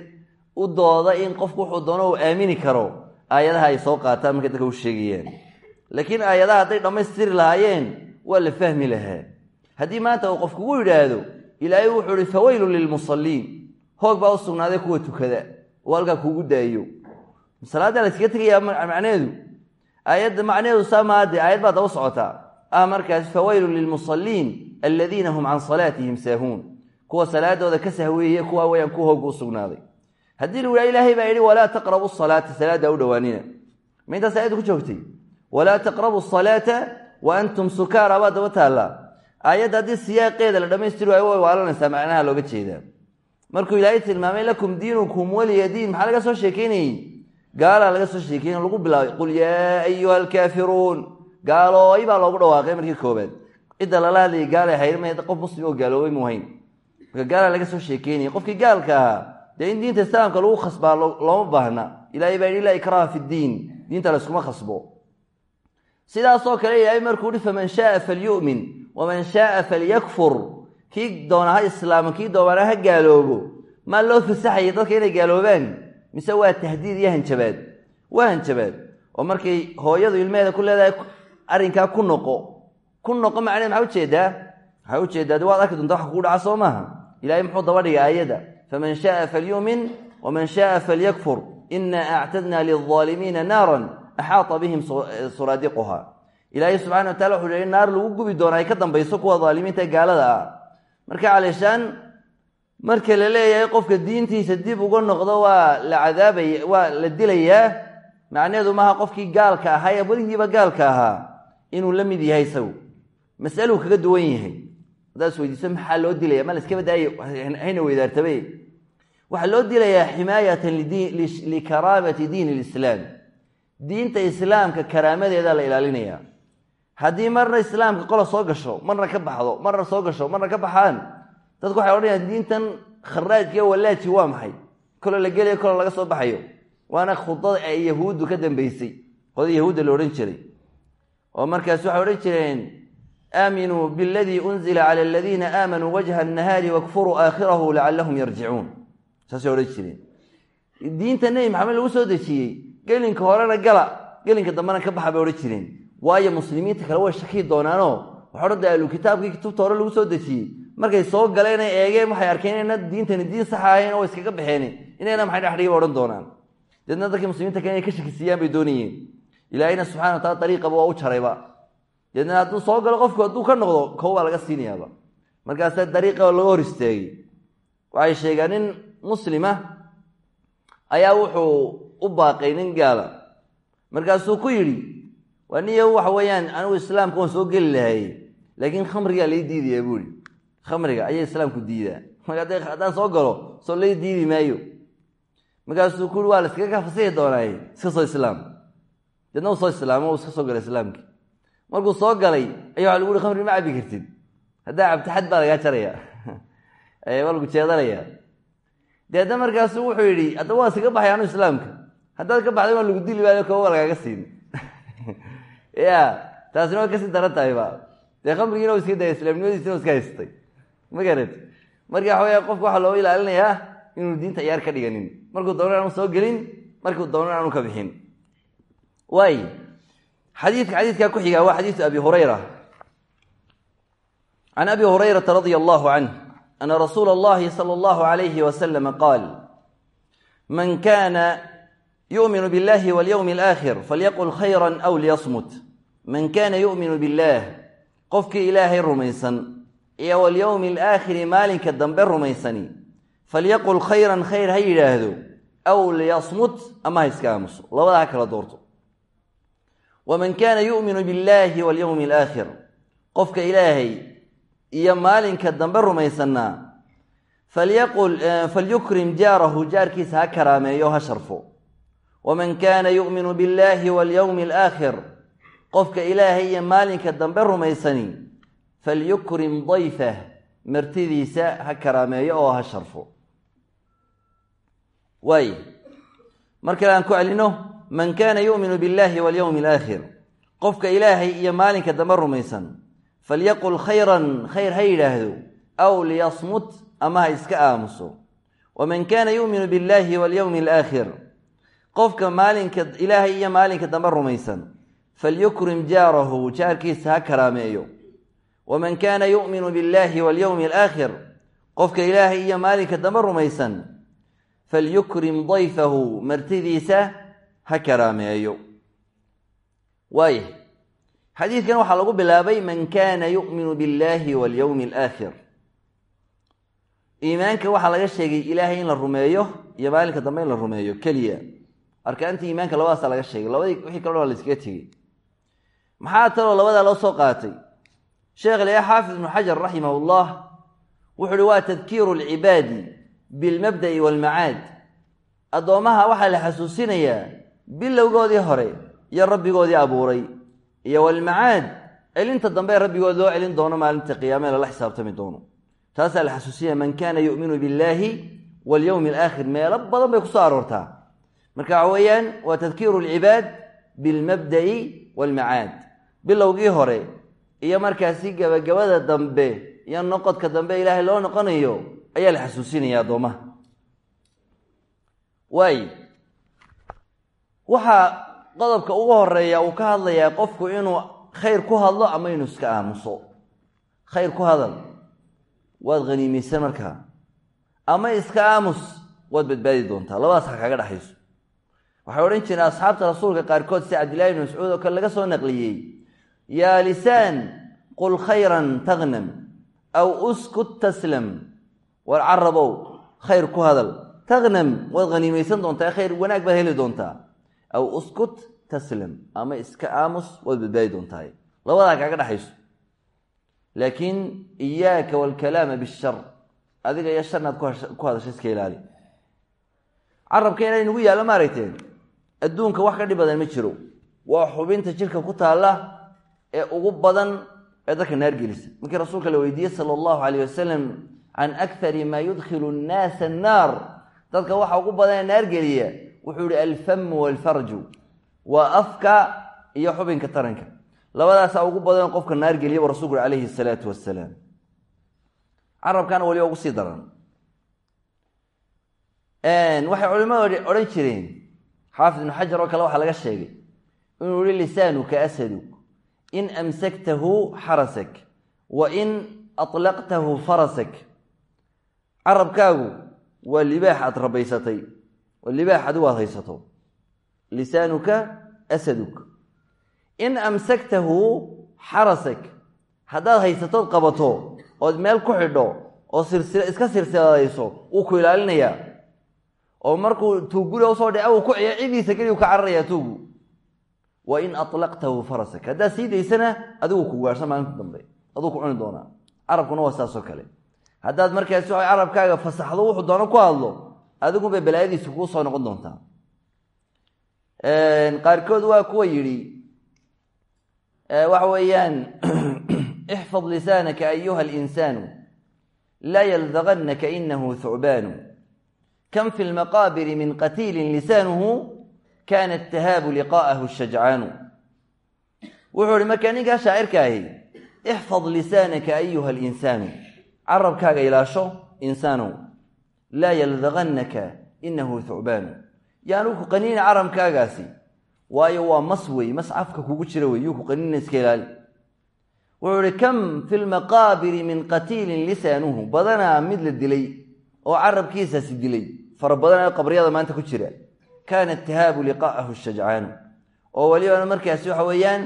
u dooda in qofku wuxuu doono uu aamini karo aayadaha ay soo qaataan markay dadka u sheegayaan laakiin aayadaha hadday dhammaystiri lahaayeen waa la fahmi lahaa. Haddii maanta uu qof kugu yidhaahdo ilaahay wuxuu ihi faweylun lilmusalliin. Hoog baa u sugnaaday kuwa tukada. Oo halkaa kuugu daayo. Salaaddaa la iskaga tegayaa macnaheedu aayadda macnaheedu saa maade aayad baa daba socotaa ah markaas faweylun lilmusalliin aladiina hum can salaatihim saahuun. Kuwa salaadooda ka sahweeye kuwa weyaan ku hoog u sugnaaday haddii yidhaha ilaahay baa yidhi walaa taqrabu salaata salaadda u dhowaanina. Ma intaas aayadda ku joogtay walaa taqrabu salaata wa antum sukaara baa daba taallaa. Aayadda haddii siyaaqeeda la dhammaystiri waayo way waalanaysaa macnaha looga jeedaa. Markuu ilaahay tilmaamay lakum diinukum waliya diin maxaa laga soo sheekeynayey gaalaa laga soo sheekeynay lagu bilaabay qul yaa ayuha alkaafiruun gaalooy baa loogu dhawaaqay markii koobaad cidda lala gaalay hayrma qof muslim oo gaaloobay mu hayn. Marka gaalaa laga soo sheekeynaya qofkii gaalka ahaa dee in diinta islaamka lagu khasbaa looma baahna. Ilahay baa yidhi laa ikraha fi ddiin diinta layskuma khasbo. Sidaasoo kale ilaahay markuu yihi faman shaaa falyu'min waman shaaa falyakfur kii doona ha islaamo kii doona ha gaaloobo maa loo fasaxaya dadka inay gaaloobaan? Mise waa tahdiid iyo hanjabaad? Waa hanjabaad. Oo markay hooyadu ilmeheeda ku leedahay arrinkaa ku noqo. Ku noqo macneed maxaa u jeedaa waxaa u jeedaa de waad arki doonta wax kugu dhaca soo maaha? Ilahay muxuu daba dhigay faman shaaa falyu'min waman shaaa falyakfur inaa actadna lilظaalimiina naaran axaata bihim suraadiquha ilaahay subxana wa tacala wuxuu yihi naar lagu gubi doona ay ka dambayso kuwa dhaalimiinta gaalada ah marka caleeshaan marka la leeyahay qofka diintiisa dib uga noqdo waa la cadaabaya waa la dilayaa macnaheedu maaha qofkii gaalka ahaa ee weligiiba gaalka ahaa inuu la mid yahay isagu masaluu kaga duwan yahay haddaad isweydiiso maxaa loo dilaya. Ma la iska badaaye hayna weydaartabe waxaa loo dilayaa ximaayatan likaraamati diin lislaam. Diinta islaamka karaamadeeda la ilaalinaya. Haddii marna islaamka qola soo gasho marna ka baxdo marna soo gasho marna ka baxaan dadku waxay odhanayaan diintan kharaajka wallaaji waa maxay? Kolo la gelayo kolo laga soo baxayo. Waana khudada ay yahuuddu ka dambeysay. Qodada yahuudda la odhan jiray. Oo markaas waxay odhan jireen aaminuu biladii unzila cala aladiina aamanuu wajha annahaari wakfuruu aakhirahu lacallahum yarjicuun saasay odhan jireen diinta nebi maxamed lagu soo dejiyey gelinka horena gala gelinka dambena ka baxa bay odhan jireen waayo muslimiinta kale way shakii doonaanoo waxa odhan da ahlu kitaabkii kutubta hore lagu soo dejiyey markay soo galeen ay eegeen waxay arkeen inayna diintani diin sax ahayn oo iskaga baxeen inayna maxay dhexdhigiba odhan doonaan deedna dadkii muslimiinta kale inay deedna hadduu soo galo qofku hadduu ka noqdo kow baa laga siinayaaba. Markaasaa dariiqaba laga hor istaagay waxay sheegaan muslima ayaa wuxuu u baaqay nin gaala. Markaasuu ku yidhi waa niyo waxa weeyaan anigu islaamka waan soo geli lahay laakiin khamrigaa lai diidaya buuhi khamriga ayaa islaamku diidaa. Marka haddaan soo galo soo lai diidi maayo. Markaasuu ku yhi waa la iskaga ka fasihi doonaaye iska soo islaam. Deedna uu soo islaamo uu iska soo galay islaamkii markuu soo galay ayaa waxa lagu uhi khamri ma cabi kartid. Haddaa cabti xad baa lagaa jaraya. Waa lagu jeedanayaa deedna markaasu wuxuu yidhi haddaba waa iskaga baxay anu islaamka. Haddaad ka baxday waa lagu dili koba waa lagaaga siin. Ya taasina way ka sii daran tahay ba dee khamrigiina iska daya islaamnimadiisina iska haystay. Ma garat marka waxa weya qofka waxaa looga ilaalinayaa inuu diinta ciyaar ka dhiganin. Markuu doonan aanu soo gelin markuu doonan aanu ka bixin. Waay xadiidka xadiidkaa ku xigaa waa xadiisu abi hurayra. Can abi hurayrata radia allahu canh ana rasuula allahi sala allahu alayhi wasalama qaal man kana yu'minu biاllahi walyowmi alaakhir falyaqul khayra aw liyasmut. Man kana yu'minu biاllah qofkii ilaahay rumaysan iyo walyowmi alaakhiri maalinka dambe rumaysani falyaqul khayran khayr ha yidhaahdo aw liyasmut ama ha iska aamuso labadaa ha kala doorto waman kaana yu'minu biاllahi walyowmi alaakhir qofka ilaahay iyo maalinka dambe rumaysanaa falyukrim jaarahu jaarkiisa ha karaameeyo ha sharfo waman kaana yu'minu biاllahi walyowmi alaakhir qofka ilaahay iyo maalinka dambe rumaysani falyukrim dayfah martidiisa ha karaameeyo oo ha sharfo waay mar kale aan ku celino man kaana yuuminu billaahi walyowmi alaakhir qofka ilaahay iyo maalinka dambe rumaysan falyaqul khayran khayr ha yidhaahdo aw liyasmut ama ha iska aamuso. Waman kaana yuuminu billaahi walyowmi alaakhir qofka maalinka ilaahay iyo maalinka dambe rumaysan falyukrim jaarahu jaarkiisa ha karaameeyo. Waman kaana yu'minu billaahi walyowmi alaakhir qofka ilaahay iyo maalinka dambe rumaysan falyukrim dayfahu martidiisa ha karaameeyo. Waaya xadiidkan waxaa lagu bilaabay man kaana yu'minu biاllahi walyowmi alaakhir iimaanka waxaa laga sheegay ilaahay in la rumeeyo iyo maalinka dambe in la rumeeyo keliya. Arkaantii iimaanka labadaasa laga sheegay labadii wixii kalona waa la iskaga tegey. Maxaa taloo labadaa loo soo qaatay? Sheekh lea xaafid ibnu xajar raximah ullah wuxuu uhi waa tadkiiru alcibaadi bilmabda'i waalmacaad addoommaha waxaa la xasuusinayaa bilowgoodii hore iyo rabbigoodii abuuray iyo walmacaad celinta dambe rabbigood loo celin doono maalinta qiyaame lala xisaabtami doono. Taasaa la xasuusinaya man kaana yu'minu billaahi walyowmi alaakhir meelo badan bay ku soo aroortaa. Marka waxa weeyaan waa tadkiiru alcibaad bilmabda'i waalmacaad bilowgii hore iyo markaasi gabagabada dambe iyo noqodka dambe ilaahay loo noqonayo ayaa la xasuusinaya addoomaha waay waxaa qodobka ugu horreeya uu ka hadlayaa qofku inuu khayr ku hadlo ama inuu iska aamuso. Khayr ku hadal. Waad haniimaysan markaa. Ama iska aamus waad badbaadi doontaa. Labadaas ha kaga dhexayso waxay odhan jireen asxaabta rasuulka qaarkood si cabdillahi bni mascuud oo kale laga soo naqliyey yaa lisaan qul khayran taghnam aw uskut taslam war carabow khayr ku hadal taghnam waad haniimaysan doontaa khayr wanaag baad heli doontaa aw uskut taslam ama iska aamus waad badbaadi doontaay labadaa kaaga dhexayso. Laakiin iyaaka waalkalaama bishar. Adiga iyo sharnaad ku hadasho iska ilaali. Carabka inay nagu yaallo ma aragteen adduunka wax ka dhib badan ma jiro. Waa xubinta jirka ku taalla ee ugu badan ee dadka naargelisa markii rasuulka la weydiiyey sala allahu calayh wasalam can akari maa yudkhilu annaasa annaar dadka waxa ugu badan ee naargeliya wuxuu yihi alfamu waalfarju waa afka iyo xubinka taranka. Labadaasaa ugu badan qofka naargeliya bu rasulku ui calayhi salaatu wasalaam carabkana waliba ugu sii daran. Waxay culimadu odhan jireen xaafid ibnu xajar oo kale waxaa laga sheegay inuu yihi lisaanuka asaduk in amsaktahu xarasak wa in aطlaqtahu farasak carabkaagu waa libaax aad rabaysatay libaax adigu aad haysato. Lisaanuka asaduk. In amsaktahu xarasak haddaad haysatood qabato ood meel ku xidho oo iska silsiladayso wuu ku ilaalinayaa oo markuu tuuguriga u soo dhaca uu ku ciyo cidiisa keliyu ka cararayaa tuugu wa in aطlaqtahu farasak haddaad sii daysana adigu ku gaarhsan maalinta dambe. Aduu ku cuni doonaa. Haddaad markaasi wa carabkaaga fasaxdo wuxuu ku hadlo adigunbay balaayadiisa kuu soo noqon doontaa. Qaarkood waa kuwa yidhi waxa weeyaan ixfad lisaanaka ayuha alinsaanu laa yaldaqannaka inahu thucbaanu kam fi lmaqaabiri min qatiilin lisaanuhu kana atahaabu liqaa'ahu shajcaanu wuxuu ihi markaa ninkaa shaacirka ahi ixfad lisaanaka ayuha alinsaanu carabkaaga ilaasho insaanow laa yaldaqannaka inahu thucbaanu yaanu ku qaniina carabkaagaasi waayo waa mas wey mas cafka kugu jira wey yuu ku qaniina iska ilaali wuxuu ihi kam fi lmaqaabiri min qatiilin lisaanuhu? Badanaa mid la dilay oo carabkiisaasi dilay fara badanaa qabriyada maanta ku jira. Kaana itihaabu liqaa'ahu shajcaanu. Oo welibana markaasi waxa weeyaan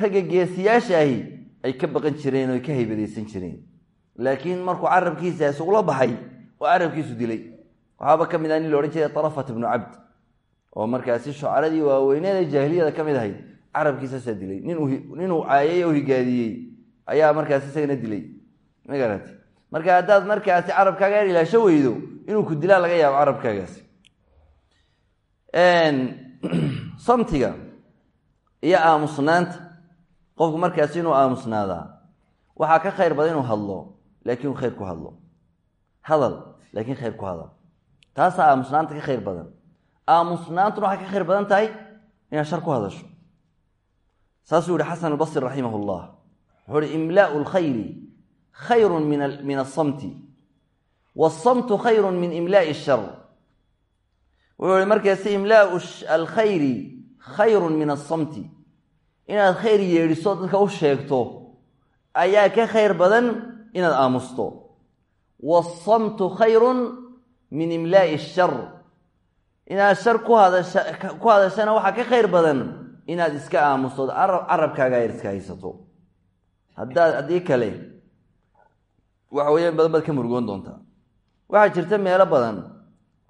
ragga geesiyaasha ahi ay ka baqan jireen ka haybadaysan jireen. Laakiin oo carabkiisu dilay. Waxaaba ka mid ah nin la odhan jiray tarafat ibnu cabd oo markaasi shucaradii waaweyneeda jaahiliyada ka mid ahayd carabkiisaasaa dilay. Ninuu caayay oo higaadiyey ayaa markaasi isagana dilay. Ma garati marka haddaad markaasi carabkaaga ilaasho weydo inuu ku dilaa laga yaabo carabkaagaasi samtiga iyo aamusnaanta. Qofku markaasi inuu aamusnaadaa waxaa ka khayr badan inuu hadlo laakiin uu khayr ku hadlo hadal laakiin khayr ku hadal taasaa aamusnaanta ka khayr badan. Aamusnaantuna waxay ka khayr badan tahay inaad shar ku hadasho. Saasuu yihi xasan albasri raximah llah wuxuu uhi imlaau lkhayri khayru min asamti wasamtu khayru min imlaai ashar wuxuu ihi markaasi imlaau alkhayri khayru min asamti inaad khayr yeedhiso dadka u sheegto ayaa ka khayr badan inaad aamusto waasamtu khayrun min imlaai ashar inaad shar ku hadku hadashana waxaa ka khayr badan inaad iska aamustood carabkaaga yar iska haysato. Haddaad haddii kale waxa weeyaan badan baad ka murugoon doontaa waxaa jirta meelo badan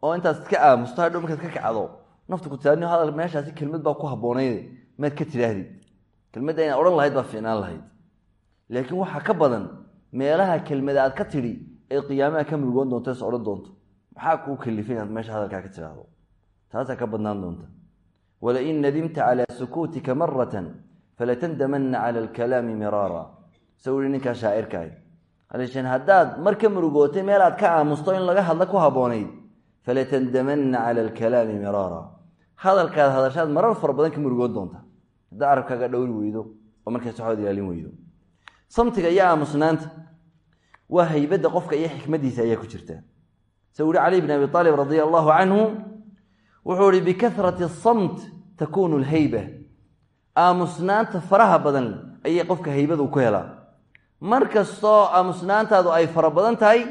oo intaad iska aamusto hadhow markaad ka kacdo naftu ku taani hadal meeshaasi kelmad baa ku habboonayd maad ka tidhaahdid kelmadda inaad odhan lahayd baa fiicnaan lahayd. Waxaa ka badan meelaha kelmada aad ka tidhi ee qiyaamaha ka murugoon doonto is odhan doonto. Maxaa kuu kalifay inaad meesha hadalkaa ka tidhaahdo taasaa ka badnaan doonta. Walain nadimta calaa sukuutika maratan falatandamana cala alkalaami miraara. Sa ui ninkaa shaacirkaah alshan haddaad mar ka murugootay meel aad ka aamusto in laga hadla ku habboonayd falatandamana cala alkalaami miraara. Hadalkaad hadashaad marar fara badan ka murugoon doonta. Haddaa carabkaaga dhowri weydo oo markaas waxaad ilaalin weydo. Samtiga iyo aamusnaanta waa haybadda qofka iyo xikmadiisa ayaa ku jirta. Sa uhi cali bn abi aalib radia allahu canhu wuxuu ihi bikarati asamt takuunu lhayba aamusnaanta faraha badan ayay qofka haybadu ku helaa mar kastoo aamusnaantaadu ay fara badan tahay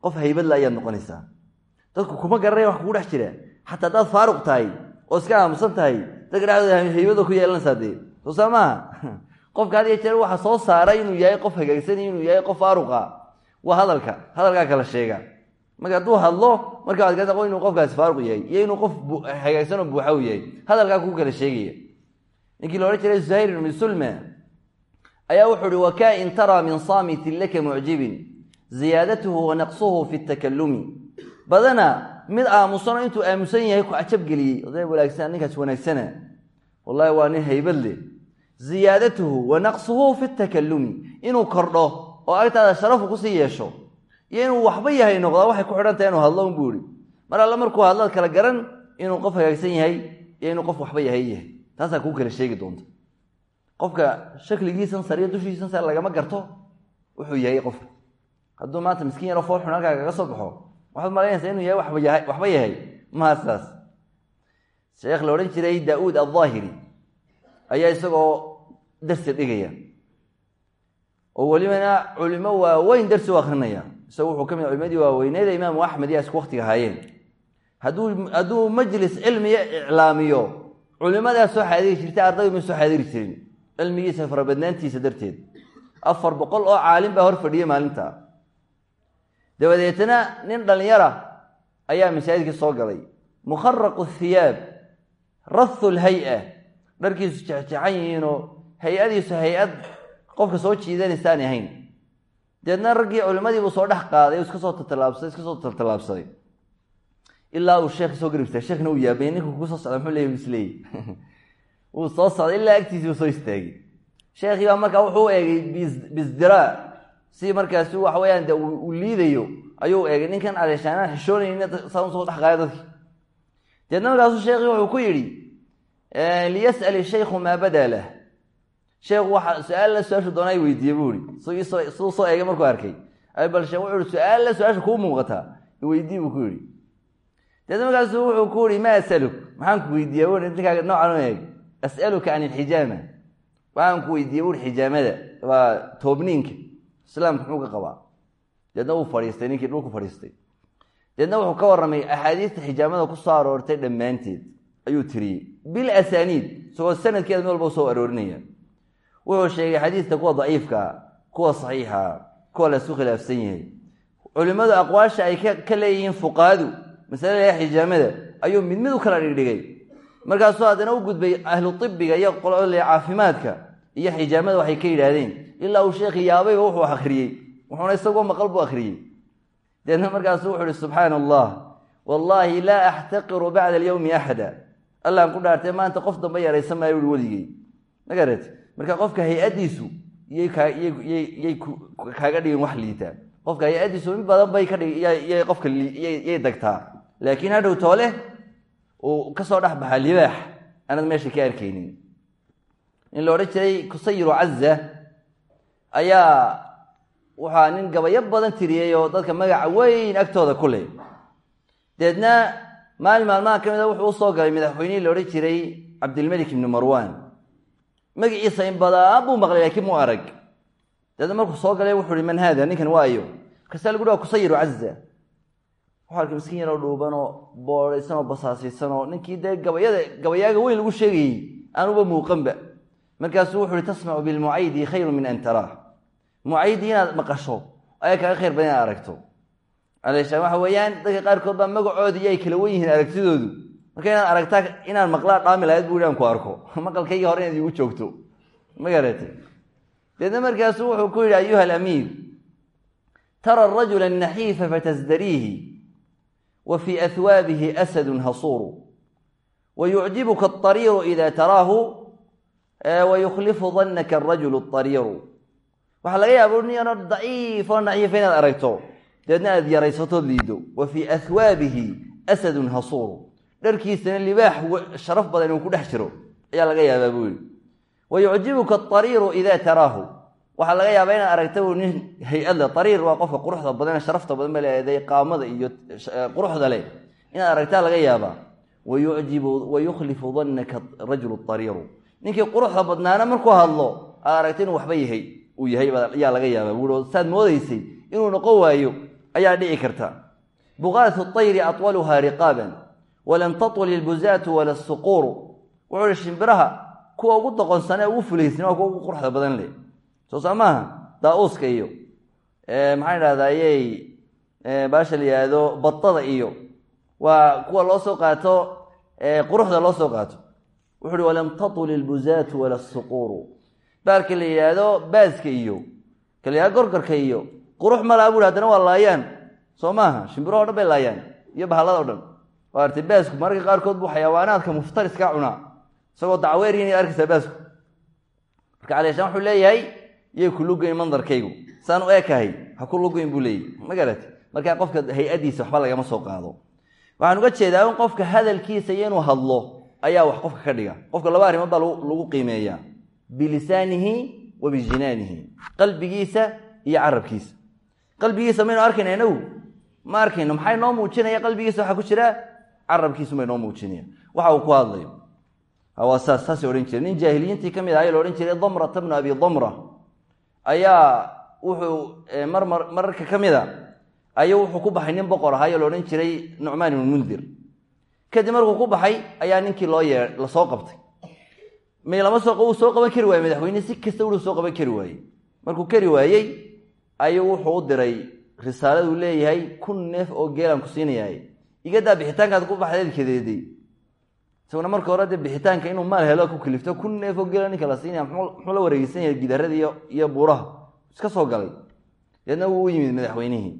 qof haybadle ayaad noqonaysaa. Dadku kuma garanaya wax kugu dhex jira. Xataa haddaad faaruq tahay oo iska aamusan tahay dadka dhexdooda haybada ku yeelanaysaa dee soo saa maaha qofka soo saaray inuu yahay qof hagaagsan inuu yahay qof faaruqa waa hadalka. Hadalkaa kala sheega. Marka hadduu hadlo marka waad garata inuu qofkaasi faaruq yahay iyo inuu qof hagaagsan oo buuxa u yahay hadalkaa kuu kala sheegaya. Ninkii la jiray zuhayr ibnu sulma ayaa wuxuu uhi wakain taraa min saamitin laka mucjibin ziyaadatuhu wa naqsuhu fi takalumi badana mid aamusano intuu aamusan yahay ku cajabgeliyey oday wanaagsan ninkaas wanaagsana wallahi waa nin haybad leh. Ziyaadatuhu wa naqsuhu fi takalumi inuu kordho oo agtaada sharafu ku sii yeesho iyo inuu waxba yahay noqdaa waxay ku xidhan tahay inuu hadlo unbuu ihi mar alle markuu hadlaad kala garan inuu qof hagaagsan yahay iyo inuu qof waxba yahay yahay. Taasaa kuu kala sheegi doonta. Qofka shakligiisan sariyo dushiisan sare lagama garto wuxuu yahay qofka. Hadduu maanta miskiin yaro fool xun kaga soo baxo waxaad malaynaysaa inuu yahay waba yahay waxba yahay. Maha sheekh la odhan jiray daa-uud aldaahiri ayaa isagoo darsi dhigaya oo welibana culimo waaweyn darsi u akrinaya isagu wuxuu ka mid culimadii waaweyneeda imaamu axmed yaa isku waktiga haayeen hadduu majlis cilmiya iclaamiyo culimadaa soo xaadiri jirtay ardaydu ma soo xaadiri jirin. Cilmigiisa farabadnaantiisa darteed. Afar boqol oo caalim baa hor fadhiyey maalinta. Dabadeetna nin dhallinyara ayaa masaajidkii soo galay. Mukharaqu thiyaab rathu lhay-a dharkiisu jexjexan yihiinoo hay'adiisu hay'ad qofka soo jiidanaysaan ahayn. Deedna raggii culimadiibuu soo dhex qaaday iska soo tatalaabsaday iska soo tatalaabsaday ilaa uu sheekh soo garibstay sheekhna uu yaabay ninku ku soo socda muxuu leeyahy isleeyey wuu soo socday ilaa agtiisii uu soo istaagay. Sheekhii baa markaa wuxuu eegay bisdiraa si markaasi waxa weyaan de uu liidayo ayuu eegay. Ninkan aleeshaanaan xishoonaynin saa u soo dhex qaaya dadki deedna markaasuu sheekhii wuxuu ku yidhi liyas'al ishaykhu maa badaa lah sheekhu waxa su'aalla su'aashu doona ay weydiiye buu ihi siduu soo eegay markuu arkay. Bal sheekh wuxuu ihi su'aalla su'aasha muuqataa iweydii buu ku yidhi. Deedna markaasu wuxuu ku yihi ma asaluk? Maxaan ku weydiiya ui ninkaaga noocan eeg. As'aluka can ilxijaama waxaan ku weydiiye ui xijaamada waa toobniinka. Islaamka muxuu ka qabaa. Deedna wuu fadhiistay ninkii dhulku fadhiistay. Deedna wuxuu ka warramay axaadiista xijaamada ku soo aroortay dhammaanteed. Ayuu tiriyey bil asaniid isagoo sanadkeeda mid walba soo aroorinaya wuxuu sheegay xadiista kuwa daciifkaa kuwa saxiixa kuwa la isku khilaafsan yahay. Culimmadu aqwaasha ay ka leeyihiin fuqaadu masalada xijaamada ayuu mid mid u kala dhigdhigay. Markaasuu haddana u gudbay ahlu ibiga iyo qolole caafimaadka iyo xijaamada waxay ka yidhaahdeen ilaa uu sheekhi yaabayba wuxuu akhriyey wuxuuna isagoo maqal buu akhriyey. Deedna markaasu wuxuu ihi subxaana allah wallaahi laa axtaqiru bacda alyowmi axada. Allaan ku dhaartay maanta qof damba yaraysan maayo ui weligey magaret marka qofka hay'adiisu yyyay kaaga dhigin wax liita qofka hay'adiisu in badan bay kadhig qofka yay dagtaa. Laakiin hadhow toole uu ka soo dhex baxaa libaax aanad meesha ka arkaynin. In la odhan jiray kusayiru caza ayaa waxaa nin gabayo badan tiriyey oo dadka magaca weyn agtooda ku leh. Deedna maalin maalmaha ka mida wuxuu u soo galay madaxweynihii la odhan jiray cabdilmelik ibni marwan magaciisa in badan buu maqlay laakiin muu arag. Deedna markuu soo galay wuxuu ihi man haada ninkan waa ayo markaasa lagu waa kusayiru caza wuxuu arkay miskiin yaroo dhuubanoo boodhaysanoo basaasaysanoo ninkii dee gabayada gabayaaga weyn lagu sheegayey. Aanuba muuqanba markaasuu wuxu uhi tasmacu bilmucaydi khayru min an taraah. Mucaydi inaad maqasho ayaa kaga khayr badan inaad aragto. Waxa weeyaan dadka qaarkood baa magacoodii ay kala wen yihiin aragtidoodu marka inaad aragtaa inaan maqlaa dhaami lahayd bu aan ku arko. Maqalkaygii hore inaad iigu joogto. Ma garate deedna markaasu wuxuu ku yidhi ayuha alamiir tara rajula naxiifa fatasdariihi wa fii ahwaabihi asadun hasuuru wa yucjibuka ida taraahu wa danaka arajulu alطariiru waxaa laga yaaba nin yaroo daciif oo naciifa inaad aragto. Deedna aad yaraysatood liido. Wa fii ahwaabihi asadun hasuuru dharkiisana libaax sharaf badan inuu ku dhex jiro. Ayaa laga yaabaa buu yihi wa yucjibuka alariiru ida taraahu. Waxaa laga yaabaa inaad aragta nin hay'adle ariir waa qofka quruxda badan sharafta badan ba leeday qaamada iyo quruxda leh. Inaad aragtaa laga yaabaa. Wa yukhlifu danaka rajulu ariiru ninkii quruxda badnaana markuu hadlo aad aragta inuu waxba yahay uu yahay ayaa laga yaabaa bui saad moodaysay inuu noqon waayo ayaa dhici karta. Buqaatu ayri atwaluha riqaaban walam tatul ilbuzaatu wala suquuru wuxuu hi shimbiraha kuwa ugu doqonsanee ugu fulaysan waa kuwa ugu quruxda badan leh. Soo saa maaha daa-uuska iyo maxaan idhahdayey baasha la yihahdo badada iyo waa kuwa loo soo qaato quruxda loo soo qaato. Wuxu uhi walam tatul ilbuzaatu wala suquuru baalka la yidhaahdo baaska iyo ka la yihahdo gorgorka iyo qurux malaa bui haddana waa laayaan. Soo maaha shimbiro o dhan bay laayaan iyo bahalada o dhan waa artay baasku mararka qaarkood buu xayawaanaadka muftariska cunaa isagoo dacweeriin arkaysaa baasku marka calayshaan wuxuu leeyahay yay ku mandarkaygu. Saan u eekahay ha ku lugeyn buu leeyahy qofka hay'adiisa waxba lagama soo qaado. Waxaan uga jeedaa in qofka hadalkiisa iyo hadlo ayaa wax qofka ka dhiga. Qofka laba arrimood baa lagu qiimeeyaa. Bilisaanihi wa bijinaanihi. Qalbigiisa iyo carabkiisa. Qalbigiisa maynu arkayna inagu ma arkayno maxay noo muujinaya qalbigiisa waxaa ku jira carabkiisu may noo muujinaya waxa uu ku hadlayo waa saas saasay odhan jire nin jaahiliyiintii ka mid ahay la odhan jiray damrata bnu abi damra. Ayaa wuxuu marmar mararka ka mid a ayuu wuxuu ku baxay nin boqor ahay oo la odhan jiray nucmaan ibnu mundir. Kadib markuu ku baxay ayaa ninkii loo yee la soo qabtay. May lama soo uu soo qaban kari waaye madaxweyne si kasta uu soo qaban kari waayey. Markuu kari waayey ayuu wuxuu u diray risaaladuu leeyahay kun neef oo geelaan ku siinayahay igadaa bixitaankaad ku baxdeed kadeeday isaguna marka hore dee bixitaanka inuu maal helo ku kalifto kun neef oo geela ninka la siinaya muxuu la wareegeysan yahay gidarada iyo iyo buuraha. Iska soo galay. Deedna wuu yimid madaxweynihii.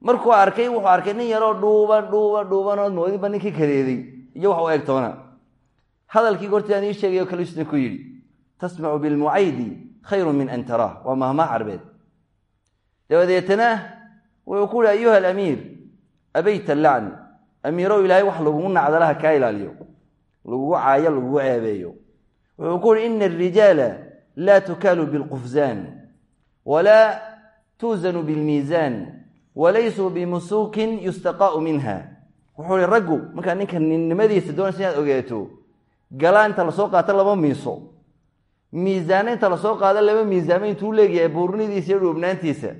Markuu arkay wuxuu arkay nin yaroo dhuuban dhuuban dhuuban oo moodiba ninkii kadeeday iyo wax u egtoona hadalkii gortii aan ii sheegay oo kale isna ku yidhi tasmacu bilmucaydi khayru min an taraah. Waa mahmaa carbeed. Dabadeetana wuxuu ku yihi ayuha alamiir abayta lacn amiirow ilaahay wax lagugu nacdalaha kaa ilaaliyo. Lagugu caayo lagugu ceebeeyo. Wuxuu ku yihi ina arijaala laa tukaalu bilqufzaan walaa tuusanu bilmiisaan walaysuu bimusuukin yustaqaau minha. Wuxuu ihi raggu markaa ninka ninnimadiisa doonaysa inaad ogaato galaa inta la soo qaato lama miiso miisaano inta la soo qaado lama miisaamo intuu leegyahay buurnidiisa iyo dhuubnaantiisa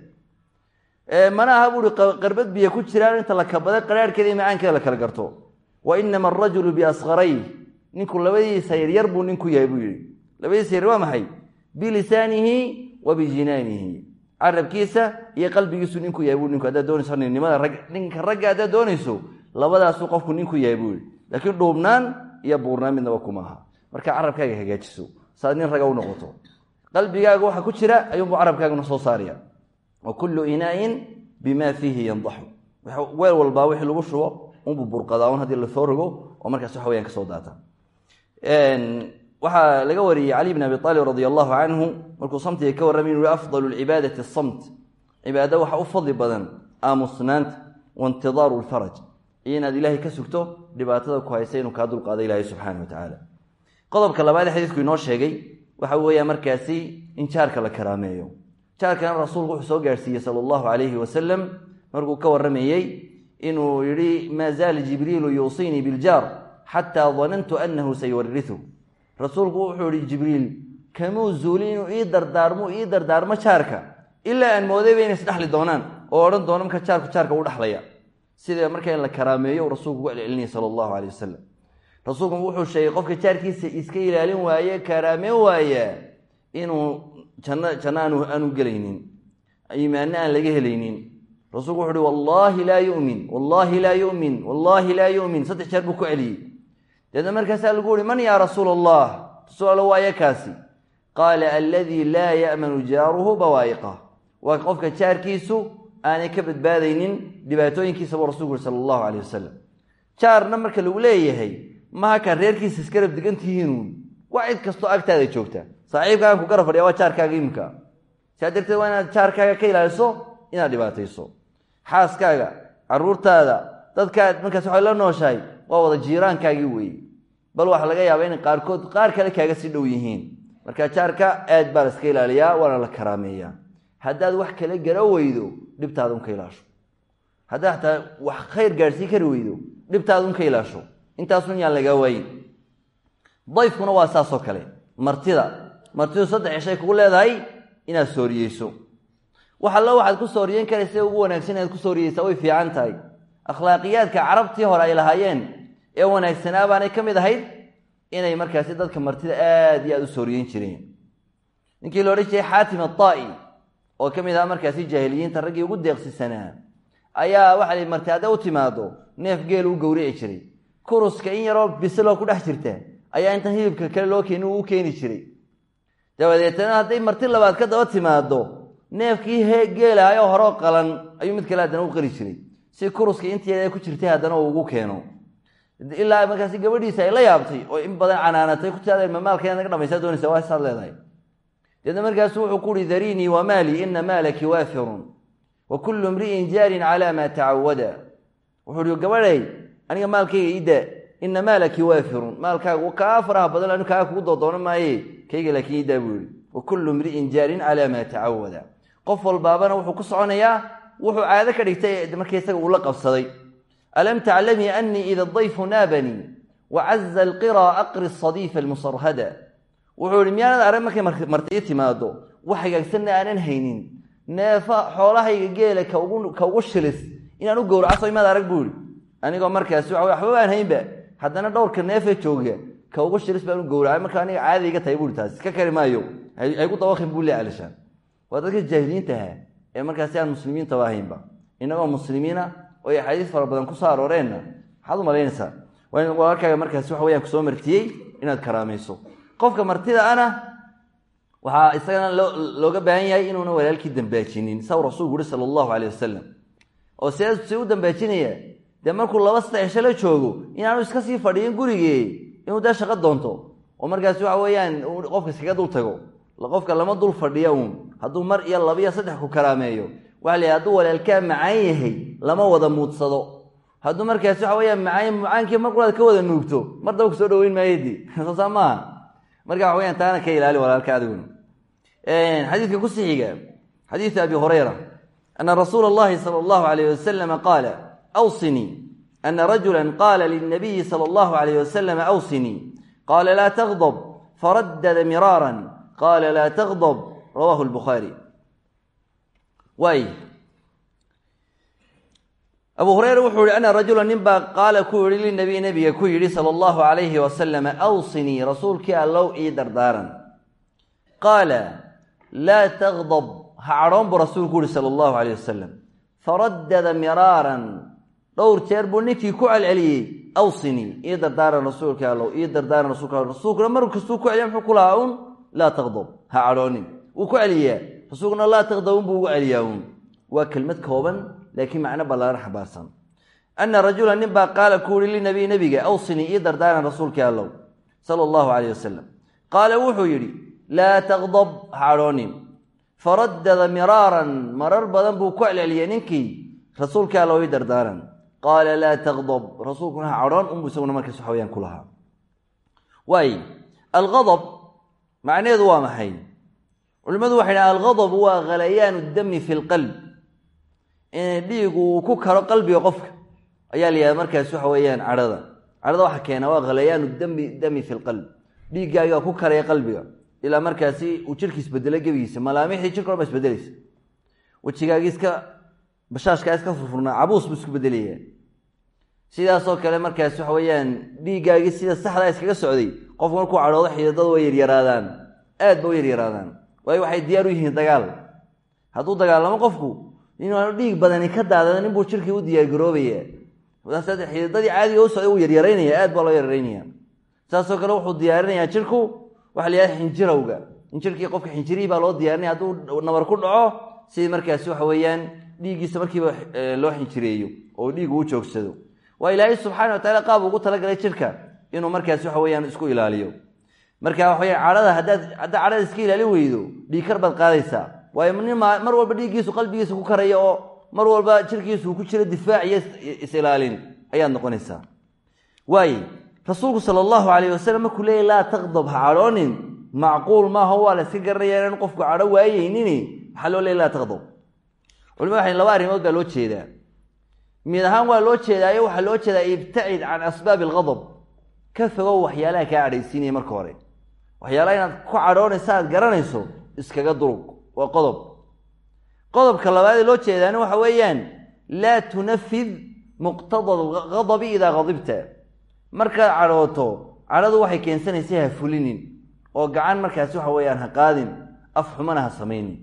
mana aha buui qarbad biyo ku jiraan inta la kabada qaraarhkeeda macaankeeda la kala garto. Wa inama arajulu biasqarayh ninku labadiisa yaryar buu ninku yahay buu labadiisa yaryar waa maxay? Bilisaanihi wa bijinaanihi. Carabkiisa iyo qalbigiisu ninku yahay buu ninku haddaad doonayso ninnimada rag ninka ragga haddaad doonayso labadaasuu qofku ninku yahay buu laakiin dhuubnaan iyo buurnaan midnaba kuma marka carabkaaga hagaajiso saad nin raga u noqoto. Qalbigaaga waxa ku jira ayuunbuu carabkaaguna soo saaraya wa kullu inaain bima fiihi yandaxu weel walbaa wixii lagu shubo unbuu burqadaa haddii la soo rogo oo markaas waxa weyaan ka soo daata. Waxaa laga wariyey cali bn abi aalib radi allahu canhu markuu samtiga ka warramay inu afdalu cibaadati samt. Cibaado waxa u fadli badan aamusnaanta waintidaaru lfaraj iyo inaad ilaahay ka sugto dhibaatada ku haysa inuu kaa dulqaado ilaahay subxaana wa qodobka labaad xadiidku inoo sheegay waxa weeya markaasi in jaarka la karaameeyo jaarkana rasuulku wuxuu soo gaadhsiiyey sala allahu calayhi wasalam markuu ka warramayey inuu yihi maa zaala jibriilu yuusinii biljaar xataa danantu annahu sayuwarisu rasuulku wuxuu yihi jibriil kamuu zuuli inuu ii dardaarmo ii dardaarmo jaarka ilaa aan moodayba inay isdhexli doonaan oo odhan doono marka jaarku jaarka u dhexlaya sida marka in la karaameeyo rasuulku ugu celcelinaya sala allahu wasalam rasuulku wuxuu sheegay qofka jaarkiisa iska ilaalin waaye karaameen waaya inuu janno janno aanu aanu gelaynin. Iimaanno aan laga helaynin. Rasuulku wuxu uhi wallaahi laa yu'min wallaahi laa yu'min wallaahi laa yu'min. Saddex jeer buu ku celiyey. Deedna markaasaa lagu uhi man yaa rasuula allah rasuul alla kaasi. Qaala aladii laa ya'manu jaaruhu bawaa'iqah waa qofka jaarkiisu aanay ka badbaadaynin dhibaatooyinkiisa buu rasulku uri sala allahu jaarna marka lagu leeyahay maha kaan reerkiisa iskarab degan tihiinuun waa cid kastoo agtaada joogta saaxiibkaagan ku gara fadhiya waa jaarkaaga imika saa darteed waa inaad jaarkaaga ka ilaaliso inaad dhibaatayso. Xaaskaaga caruurtaada dadkaad markaas waxay la nooshahay waa wada jiiraankaagii weeye bal waxaa laga yaabaa inay qaarkood qaar kale kaaga sii dhow yihiin. Marka jaarka aad baa la iska ilaaliyaa waana la karaameeyaa. Haddaad wax kala gara weydo dhibtaadun ka ilaasho. Haddaad xataa wax khayr gaadhsii kari weydo dhibtaadun ka ilaasho. Intaasun yaan lagaa waayin. Dayfkuna waa saasoo kale. Martida martidu saddex cishay kugu leedahay inaad sooriyeyso. Wax allo waxaad ku sooriyeyn karaysa ugu wanaagsan inaad ku sooriyeysaa way fiican tahay. Akhlaaqiyaadka carabtii hore ay lahaayeen ee wanaagsanaa baanay ka mid ahayd inay markaasi dadka martida aad iyo aad u sooriyeyn jireen. Ninkii la odhan jiray xaatim atai oo ka mid ahaa markaasi jaahiliyiinta raggii ugu deeqsisanaa ayaa waxa la marti hadday u timaado neef geel u gowrici jiray. Kuruska in yaroo bisiloo ku dhex jirta ayaa intan hilibka kale loo keeni uu keeni jiray dabadeetana hadday marti labaad ka daba timaado neefkii geelahay oo horeo qalan ayuu mid kale haddana u qali jiray. Si kuruska intii ku jirtay haddana ugu keeno. Ilaa markaasi gabadhiisa ay la yaabtay oo in badan canaanatay ku tiaada mamaalka naga dhamaysaa doonaysa waa saad leedahay. Deedna markaasu wuxuu ku uhi dariinii wa maalii ina maalaki waafirun wa kullu imri'in jaarin calaa maa tacawada wuxuu ihi gabadhay aniga maalkayga ida ina maalaki waafirun. Maalkaaga kaa faraha badan kaa kugu doodoono maaye. Kayga laakiin idaa buu yihi wa imri'in jaarin calaa maa tacawada qof walbaabana wuxuu ku soconayaa wuxuu caado ka dhigtay markii isaga uu la qabsaday. Alam taclamii anii ida dayfu naabanii wacaza alqira aqri sadiifa almusarhada. Wuxuu ihi miyaanad arag markay marti ii timaado wax hagaagsanna aanan haynin. Neefa xoolahayga geela ka ugu shilis. Inaan u gowraco imaad arag buu ihi anigoo markaasi waa waxba baan haynba haddana dhowrka neefe jooga ka ugu shilis baan u gowracay marka aniga caada iga tahay buui taasi ka kari maayo. Haygu dawakin buu le waa dadka jaahiliinta ahaa ee markaasi aan muslimiintaba ahaynba. Inagoo muslimiina oo ay axaadiis fara badan ku soo arooreenna maxaad u malaynaysaa. Waa markaasi waxa weyaan ku soo martiyey inaad karaamayso qofka martida ana waxaa isagana looga baahan yahay inuuna walaalkii dambaajinin. Saw rasuulku uhi sala allahu caleyh wasalam oo see see u dambaajinaya dee markuu laba saddex cisho la joogo inaanu iska sii fadhiyin gurigee inuu dee shaqo doonto. Oo markaasi waxa weeyaan qofka iskaga dul tago. Qofka lama dul fadhiya uun. Hadduu mar iyo laba iyo saddex ku karaameeyo waxa la haduu walaalkaa macaan yahay lama wada muudsado. Hadduu markaasi waxa weyaan macaan macaankii markulaad ka wada nuugto mar daba ku soo dhaweyn maayadii soosaa maaha. Marka waxa weyaan taana ka ilaali walaalka adiguna. Xadiidka ku sixiga xadiidu abi hurayra ana rasuula allahi sala allahu alayh wasalama qaala awsinii ana rajula qaala lilnabiyi sala allahu alayh wasalam awsinii qaala laa tagdab faradada miraaran qaala laa tagdab rawahu lbukhaari waay abu hureyre wuxuu yihi ana rajula nin baa qaala ku yihi linabiy nabiga ku yidhi sala allahu alayhi wasalam awsinii rasuulkii allow ii dardaaran qaala laa tagdab ha cadhoon buu rasuulku yihi sala allahu alayh wasalam faradada miraaran dhowr jeer buu ninkii ku celceliyey. Awsinii ii dardaaran rasuulkii allow ii dardaaran rasulka rasuulkuna mar kastuu ku celiya muxuu ku lahaa un laa tagdab ha cadhoonin. Wuu ku celiyaa rasuulkuna laa taqdabun buu ugu celiyaa uun. Waa kelmad kooban laakiin macno ballaaran xabaarsan. Ana rajula nin baa qaala ku yihi nebiga awsinii ii dardaaran rasuulkii allow. Sala allahu calayh wasalam qaala wuxuu yidhi laa taqdab ha cadhoonin. Faradada miraaran marar badan buu ku celceliyay ninkii rasuulkii allow ii dardaaran qaala laa taqdab rasuulkuna ha cadhoon unbuu isaguna markaas waxa weyaan ku lahaa waay alqadab macnaheedu waa maxay culimmadu waxay dhaha algadab waa khalayaanu dami fi lqalb in dhiigu ku karo qalbiga qofka ayaa la yihahda markaas waxa weeyaan waxa keena waa khalayaanu dami dami fi lqalb dhiiggaagaa ku karaya qalbiga ilaa markaasi uu jirka isbedelo gebigiisa malaamixdii jirka isbedelaysa wejigaagii iska bashaashkaa iska furfurnaa cabuus buu isku bedelaya sidaasoo kale markaas waxa weeyaan dhiiggaagii sida saxdaa iskaga socday qofku markuu cadhoodo xididadu way yaryaraadaan aad ba u yaryaraadaan. Waayo waxay diyaar u yihiin dagaal. Hadduu dagaalamo qofku inaanu dhiig badani ka daadadan inbuu jirkii u diyaargaroobaya xididadii caadiga u socday uu yaryaraynaya aad baa loo yaryaraynaya. Saasoo kale wuxuu diyaarinayaa jirku waxa la yihahda in jirkii qofka xinjirihii baa loo diyaarinaya hadduu nabar ku dhaco sidii markaasi waxa weeyaan dhiiggiisa markiiba loo xinjireeyo oo dhiigu u joogsado. Waa ilaahay subxaana wa taala qaab ugu talagalay jirka inuu markaasi waxa weyaan isku ilaaliyo. Marka waxa weya cadhada haddaad haddaa cadhada iska ilaali weydo dhiigkar baad qaadaysaa. Waayo nin mar walba dhiiggiisu qalbigiisa ku karaya oo mar walba jirkiisu ku jiro difaac iyo is-ilaalin ayaad noqonaysaa. Waaye rasuulku sala allahu calayh wasalam markuu leeyay laa taqdab ha cadhoonin. Macquul maaha waa la iska garanaya inaan qofku cadho waayeynini maxaa loo leeyay laa taqdab culimada waxay laba arrimood baa loo jeedaa. Mid ahaan waa loo jeedaayo waxaa loo jeedaa ibtacid can asbaabi alghadab. Ka fogow waxyaalaha kaa cadhaysiinaya marka hore. Waxyaalaha inaad ku cadhoonaysa aad garanayso iskaga durug. Waa qodob qodobka labaadee loo jeedaana waxa weeyaan laa tunafid muqtada alghadabi idaa qadibta markaad cadhooto cadhadu waxay keensanaysa ha fulinin oo gacan markaasi waxa weeyaan ha qaadin af xumana ha samaynin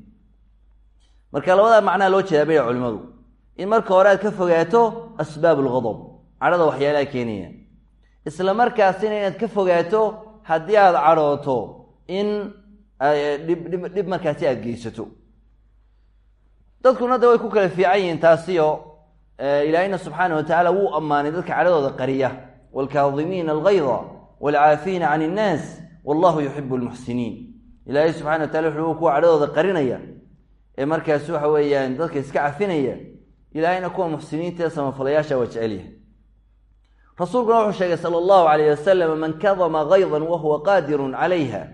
marka labada macnaa loo jeedaa culimadu in marka hore aad ka fogaato asbaab alghadab cadhada waxyaalaha keenaya. Isla markaasina inaad ka fogaato haddii aada cadhooto in dhib dhib markaasi aada geysato. Dadkuna de way ku kala fiican yihiin taasiyo ilaahina subxaana wa tacaala wuu ammaanay dadka cadhadooda qariya. Waalkaadimiina algayda waalcaafiina can innaas wallahu yuxibu lmuxsiniin ilaahay subxana wa tacala wuxuu kuwa cadhadooda qarinaya ee markaasi waxa weeyaan dadka iska cafinaya ilaahayna kuwa muxsiniinta ee samafalayaasha waa jecelyahay rasuulkuna wuxuu sheegay sala allahu calayh wasalam man kadama gaydan wahuwa qaadirun calayha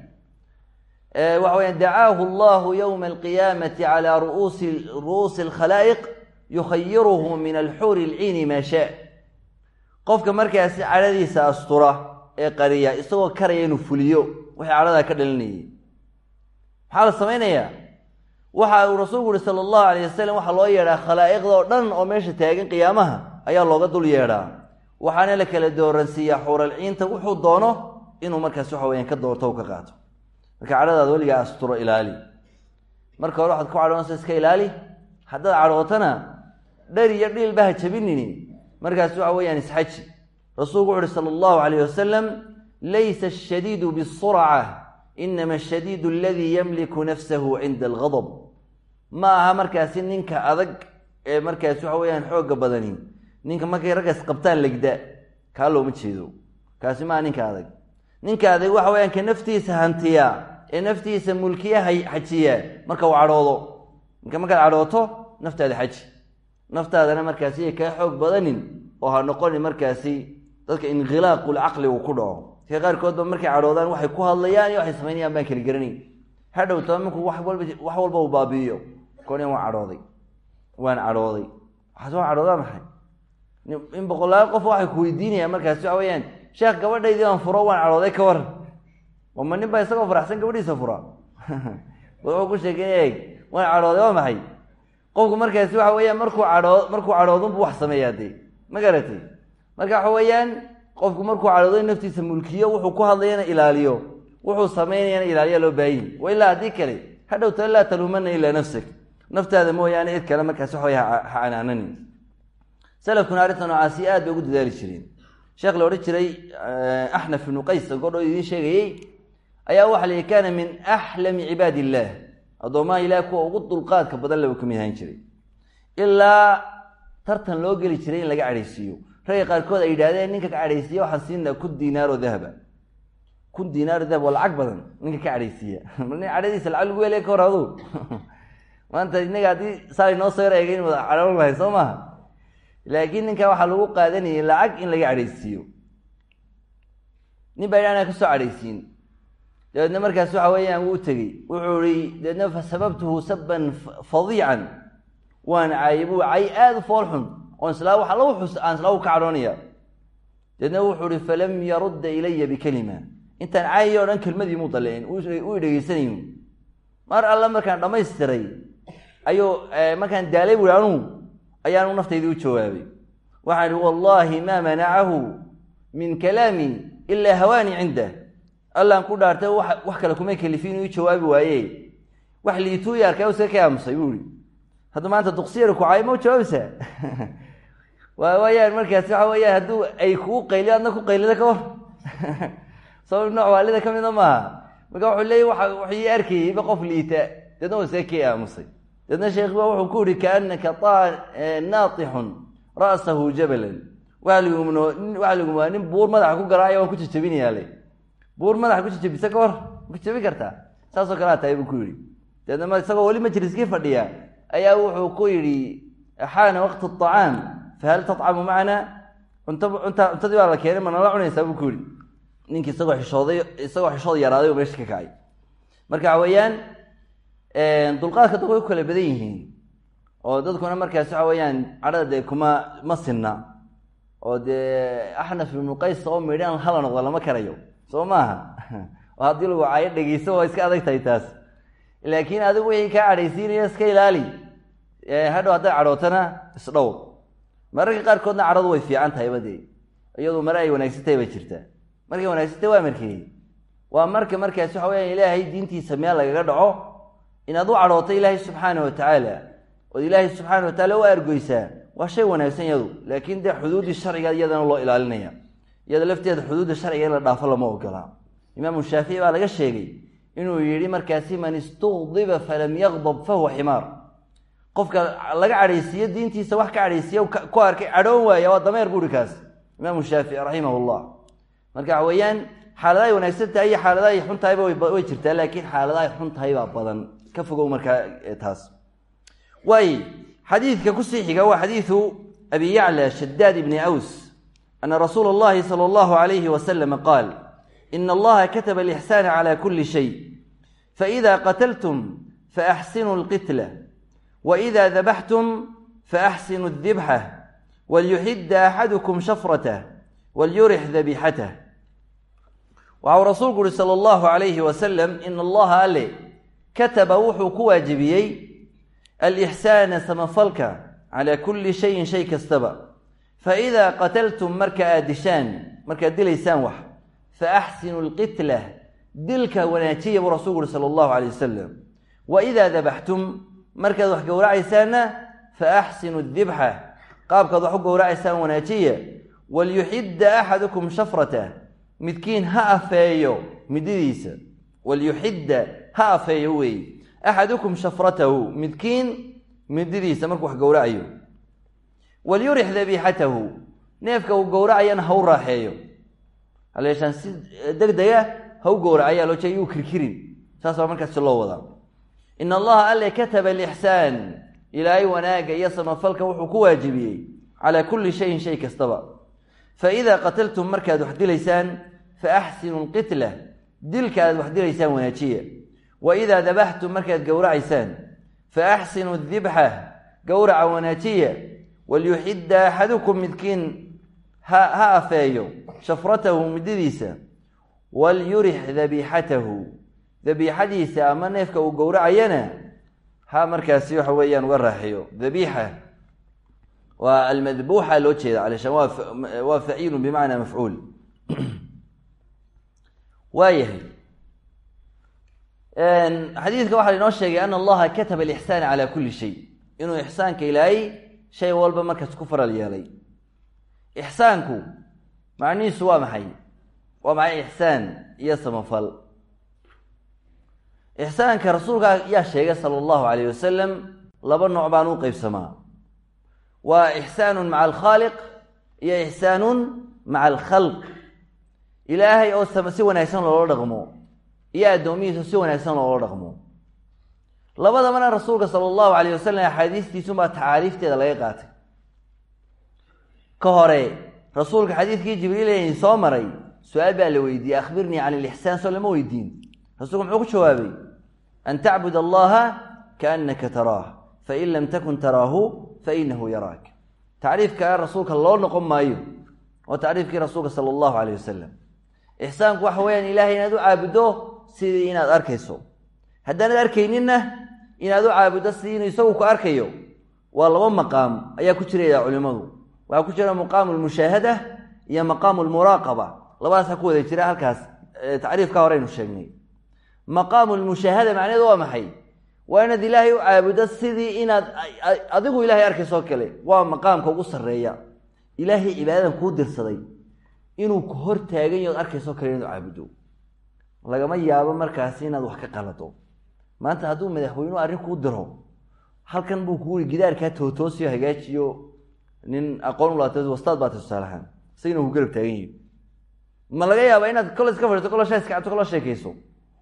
waxa weya dacaahu allahu yowma alqiyaamati calaa ruusi ru'uusi alkhalaa'iq yukhayiruhu min alxuuri alciini maa shaa qofka markaasi cadhadiisa astura ee qariya isagoo karaya inuu fuliyo wixii cadhadaa ka dhalinayay. Maxaa la samaynayaa waxa uu rasuulku uhi sala allahu alayh wasalam waxaa loo yeedhaa khalaa'iqda oo dhan oo meesha taagan qiyaamaha ayaa looga dul yeedhaa. Waxaana la kala dooransiiyaa xuuralciinta wuxuu doono inuu markaas waxa weyaan ka doorto u ka qaato. Marka cadhadaada weligaa asturo ilaali. Marka hore waxaad ku cadhoonaysa iska ilaali. Haddaad cadhootana dhar iyo dhiilba ha jabinini. Markaas waxa weeyaan isxaji rasuulku wuxu uhi sala allahu calayh wasalam laysa ashadiidu bisurca inama ashadiidu aladii yamliku nafsahu cinda algadab ma aha markaasi ninka adag ee markaasi waxa weyaan xoogga badani ninka markay raggas qabtaan legda kaa looma jeedo kaasi maaha ninka adag ninka adag waxa weyaan ka naftiisa hantiya ee naftiisa mulkiya xajiya marka uu cadhoodo ninka markaad cadhooto naftaada xaji naftaadana markaasi kaa xoog badanin oo ha noqonin markaasi dadka inqilaaqulcaqli uu ku dhaco qaarkoodba markay cadhoodaan waxay ku hadlayaan iyo waxay samaynayaan baan kala garanayn. Hadhowta markuu wax walba wax walba uu baabi'iyo. Kon waan cadhooday waan cadhooday waxaas waan cadhoodaa maxay? In boqolaal qof waxay ku weydiinayaan markaasi waxa weyaan sheekh gabadhaydii aan furo waan cadhooday ka waran ma nin baa isagoo faraxsan gabadhiisa fura wuxuu ku sheegay eeg waan cadhooday waa maxay? Qofku markaasi waxa weyaan markuu cadhoo markuu cadhoodunbu wax sameeyaa dee. Ma garatay? Marka waxa weeyaan qofku markuu cadhooday naftiisa mulkiyo wuxuu ku hadlayana ilaaliyo. Wuxuu samaynayana ilaaliya loo baahanyi wa ilaa haddii kale hadhowta laa taluumana ilaa nafsak naftaada mooyaane id kale markaasi waxa wey ha canaananin. Salafkuna arrinta noocaasi aad bay ugu dadaali jireen. Sheekh la odhan jiray axnaf ibnu qays godhoo idiin sheegayey ayaa waxa la yihi kaana min axlami cibaadi illaah addoomaha ilaah kuwa ugu dulqaadka badan laba ka mid ahaan jiray. Ilaa tartan loo geli jiray in laga cadhaysiiyo ragga qaarkood ay yidhahdeen ninka ka cadhaysiiya waxaan siinaa kun diinaaroo dahaba. Kun diinaaro dahab waa lacag badan ninka ka cadhaysiiya. Nin cadhadiisa lacag lagu helay ka hor adu maanta inaga haddii saalay noo eegayn wada cadhoon lahay soo maaha. Laakiin ninka waxaa lagu qaadanayay lacag in laga cadhaysiiyo. Nin baa idhaana ka soo cadhaysiin. Dabeedna markaas waxa weeyaan wuu tegey. Wuxuu ihi dabeedna fasababtuhu saban fadiican. Waan caayay buu cay aada u fool xun oon islaa waxa lagu xus aan islaa ka cadhoonaya wuxuu ihi falam yarudda ilaya bikelima intaan caayay o dhan kelmadii muu daleen uu dhegeysanayn. Mar alla markaan dhammaystiray ayuu markaan daalay buui anugu ayaanu naftaydi u jawaabay. Waxaan ihi wallaahi maa manacahu min kalaami ilaa hawaani cindah allaan ku dhaartay wax kale kuma kelifin uu jawaabi waaye wax liituuya arkaa iska ka aamusay buu ihi hadda maanta duqsiyar kucay ma u jawaabaysaa waa wayaan markaas waxa weyaan hadduu ay kuu qayliyo adna ku qaylida ka war sabab nooc waalida ka mida maaha. Marka wuxuu leeyay waa wax ii arkayeyba qof liita. Deedna waa see kii aamusay. Deedna sheekh ba wuxuu ku yihi kaanaka naatixun ra'sahu jabalan. Waxligum waa nin buur madaxa ku garaaya waan ku jajabinayaale buur madaxa ku jajabisa ka hor ma jabin kartaa saasoo kalea tahay buu ku yidhi. Deedna isagoo weli majliskii fadhiya ayaa wuxuu ku yidhi xaana waqtu acaam fahal tatcamu macana cunta cunta cuntadii baa la keenay ma nala cunaysaa buu ku yidhi ninkii isagoo xishooday isagoo xishood yaraaday meesha ka kacay marka waxa weeyaan dulqaadka dadku way ku kala badan yihiin oo dadkuna markaas waxa weeyaan cadhada dee kuma ma sinna oo dee axnaf ibnu qays oo midhaan hala noqda lama karayo soo maaha oo haddii lagu caayo dhegeyso waa iska adag tahay taas laakiin adigu wixii kaa cadhaysiinaya iska ilaali hadhow hadday cadhootana isdhowr mararka qaarkoodna cadhadu way fiican tahayba dee iyadu mare ay wanaagsan tahay ba jirtaa. Markay wanaagsan tahay waa markee waa marka markaas waxa weyaan ilaahay diintiisa meel lagaga dhaco? Inaad u cadhooto ilaahay subxaana wa tacaala ood ilaahay subxaana wa tacaala u argoysaa waa shay wanaagsan iyadu laakiin dee xuduuddii sharciga iyadana loo ilaalinaya. Iyada lafteeda xuduudda sharciga in la dhaafo lama ogola imaamu shaafici baa laga sheegay inuu yidhi markaasi man istuqdiba falam yaqdab fahuwa ximaar qofka laga cadhaysiiyo diintiisa wax ka cadhaysiiya ku arkay cadhoon waaya waa dameer buuri kaas imaamu shaafici raximah llah marka waxa weeyaan xaalada ay wanaagsan tahay iyo xaalada ay xun tahayba way jirtaa laakiin xaalada ay xun tahay baa badan ka fogow markaa taas waay xadiidka kusii xiga waa xadiidu abi yacla shadaad ibni aws ana rasuula اllahi salى اllahu alayhi waslama qaal ina allaha kataba alixsaana cala kuli shay faإida qatltum faaxsinuu اlqitla waإida dabaxtum faaxsinuu اdibxa walyuxida axadukum shafratah walyurix dabixatah waxau rasuulku uhi sala allahu calayhi wasalam ina allaha alle kataba wuxuu ku waajibiyey alixsaana samafalka calaa kulli shayin shay kastaba faidaa qataltum marka aad dishaan markaad dilaysaan wax faaxsinu lqitla dilka wanaajiya buu rasulku uhi sala allahu calayh wasalam wa idaa dabaxtum markaad wax gowracaysaanna faaxsinu dibxa qaabkaad wax u gowracaysaan wanaajiya. Walyuxidda axadukum shafratah midkiin ha afeeyo mididiisa. Walyuxidda ha afeeyo weeye axadukum shafratahu. Midkiin mididiisa markuu wax gowracayo. Walyurix dabiixatahu neefka uu gowracayana ha u raaxeeyo. Haleeshaan si deg dega ha u gowracayaa loo jeey yuu kirkirin. Saas baa markaasi loo wadaa in allaha alle kataba alixsaan ilaahay wanaagga iyo samafalka wuxuu ku waajibiyey calaa kulli shayin shay kastaba faidaa qataltum markaad wax dilaysaan faaxsinu lqitla dilka aad wax dilaysaan wanaajiya wa idaa dabaxtum markaad gowracaysaan faaxsinu dibxa gowraca wanaajiya walyuxidda axadukum midkiin ha afeeyo shafratahu mididiisa walyurix dabiixatahu dabiixadiisa ama neefka uu gowracayana ha markaasi waxa weeyaan uga raaxiyo. Dabiixa waa almadbuuxa loo jeeda alshaan waa faciilu bimacnaa mafcuul. Waayahay. Xadiidka waxaa inoo sheegay ana allaha kataba alixsaana calaa kulli shay. Inuu ixsaanka ilaahay shay walba markaas ku faral yeelay. Ixsaanku macnihiisu waa maxay? Waa maxay ixsaan iyo samafal ixsaanka rasuulka yaa sheegay sala allahu calayh wasalam laba nooc baan u qeybsamaa waa ixsaanun maca alkhaaliq iyo ixsaanun maca alkhalq ilaahay oo si wanaagsan loola dhaqmo iyo addoomihiisa si wanaagsan loola dhaqmo. Labadabana rasuulka sala allahu calayh wasalam axaadiistiisunbaa tacaariifteeda laga qaatay. Ka hore rasuulka xadiidkii jibriil soo maray su'aal baa la weydiiyey akhbirnii can ilixsaan soo lama weydiin. Rasuulku muxuu ku jawaabay an tacbud allaha kaannaka taraah fain lam takun taraahu fainahu yaraak tacriifka rasuulka loo noqon maayo waa tacriifkii rasuulka sala allahu calayh wasalam ixsaanku waxa weyaan ilahay inaad u caabuddo sidii inaad arkayso haddaanad arkayninna inaad u caabuddo sidii inuu isagu ku arkayo waa laba maqaam ayaa ku jiraya culimmadu waxaa ku jira maqaamu lmushaahada iyo maqaamu lmuraaqaba labadaasaa ku wada jira halkaas tacriifka horeynu sheegnay maqaamu lmushaahada macnaheedu waa maxay? Waa inaad ilaahay u caabuddo sidii inaad adigu ilahay arkayso kale waa maqaamka ugu sarreeya. Ilaahay cibaadadan kuu dirsaday inuu hor taagan yaho od arkayso kale inaad u caabuddo lagama yaabo markaasi inaad wax ka qalado maanta hadduu madaxweynuhu arrin kuu diro halkan buu kuu yiri gidaarkaa tootoosiyo hagaajiyo. Nin aqoon ulaata wastaad baata tusaalahaan isagina ku garab taagan yihi ma laga yaaba inaad kole iska fadhiiso kolo shay iska cabto kolo sheekayso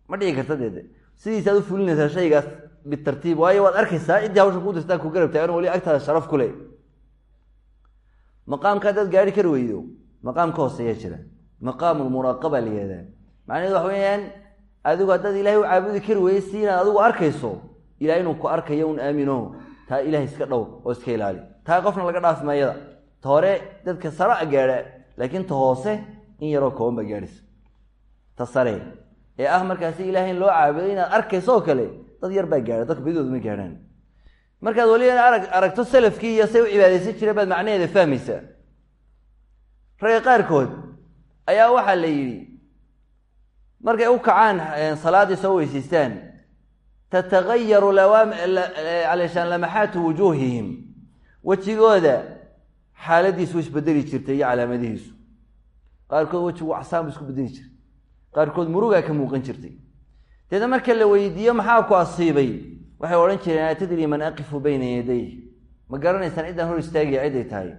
ma dhici karta deede sidiisaad u fulinaysaa shaygaas bitartiib waayo waad arkaysaa ciddii hawsha ku dirtaan ku garab taagan wali agtaada sharaf ku leh. Maqaamka haddaad gaari kari weydo. Maqaam ka hooseeyaa jira. Maqaamulmuraaqaba la yihahdaa macnaheedu waxa weeyaan adigu haddaad ilaahay u caabudi kari weyey si inaad adigu arkayso ilahay inuu ku arkayo un aamino. Taa ilahay iska dhowr oo iska ilaali. Taa qofna laga dhaafi maayada. Ta hore dadka sara gaadha laakiin ta hoose in yaroo kooban baa gaadhaysa. Ta sare ee ah markaasi ilahay loo caabuday inaad arkayso kale dad yar baa gaadha dadka badidooda ma gaadhaan. Markaad weliba arag aragto salafkii iyo say u cibaadaysan jireen baad macnaheeda fahmaysaa. Ragga qaarkood ayaa waxaa la yidhi markay u kacaan salaaddii soo weysiistaan tatagayaru lashaan lamaxaatu wujuuhihim. Wejigooda xaaladiisu isbedeli jirtay iyo calaamadihiisu. Qaarkood wejigu casaan bu isku bedeli jirtay qaarkood murugaa ka muuqan jirtay. Deedna marka la weydiiyo maxaa ku asiibay? Waxay odhan jireen atadri man aqifu bayna yaday. Ma garanaysaan ciddaan hor istaagaya ciday tahay.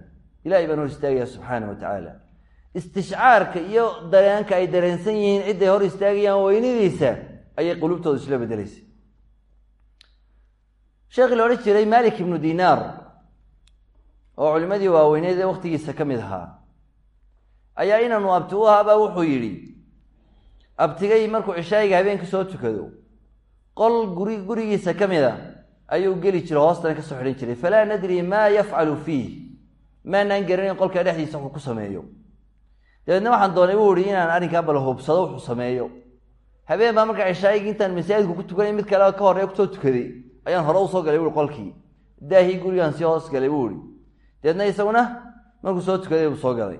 Ilahay baan hor istaagaya subxaana wa tacaala. Istishcaarka iyo dareenka ay dareensan yihiin cidday hor istaagayaan weynadiisa ayay qulubtooda isla bedelaysay sheekhi la odhan jiray malik ibnu dinaar oo culimadii waaweyneed ee waktigiisa ka mid ahaa. Ayaa inanu abti u ahaabaa wuxuu yidhi abtigay markuu cishaayiga habeenkii soo tukado qol guri gurigiisa ka mid a ayuu geli jiray hoostana ka soo xidhan jiray. Falaa nadri maa yafcalu fiih. Maanaan garanayn qolkaa dhexdiisa wuxuu ku sameeyo. Dabeedna waxaan doonay buu ihi inaan arrinkaa bal hubsado wuxuu sameeyo. Habeen baa markaa cishaayigii intaan masaajidku ku tukanay mid kale ka horreya ku soo tukaday ayaan hore u soo galay buui qolkii daahii gurigaan sii hoos galay buu ihi dabeedna isaguna markuu soo tukaday buu soo galay.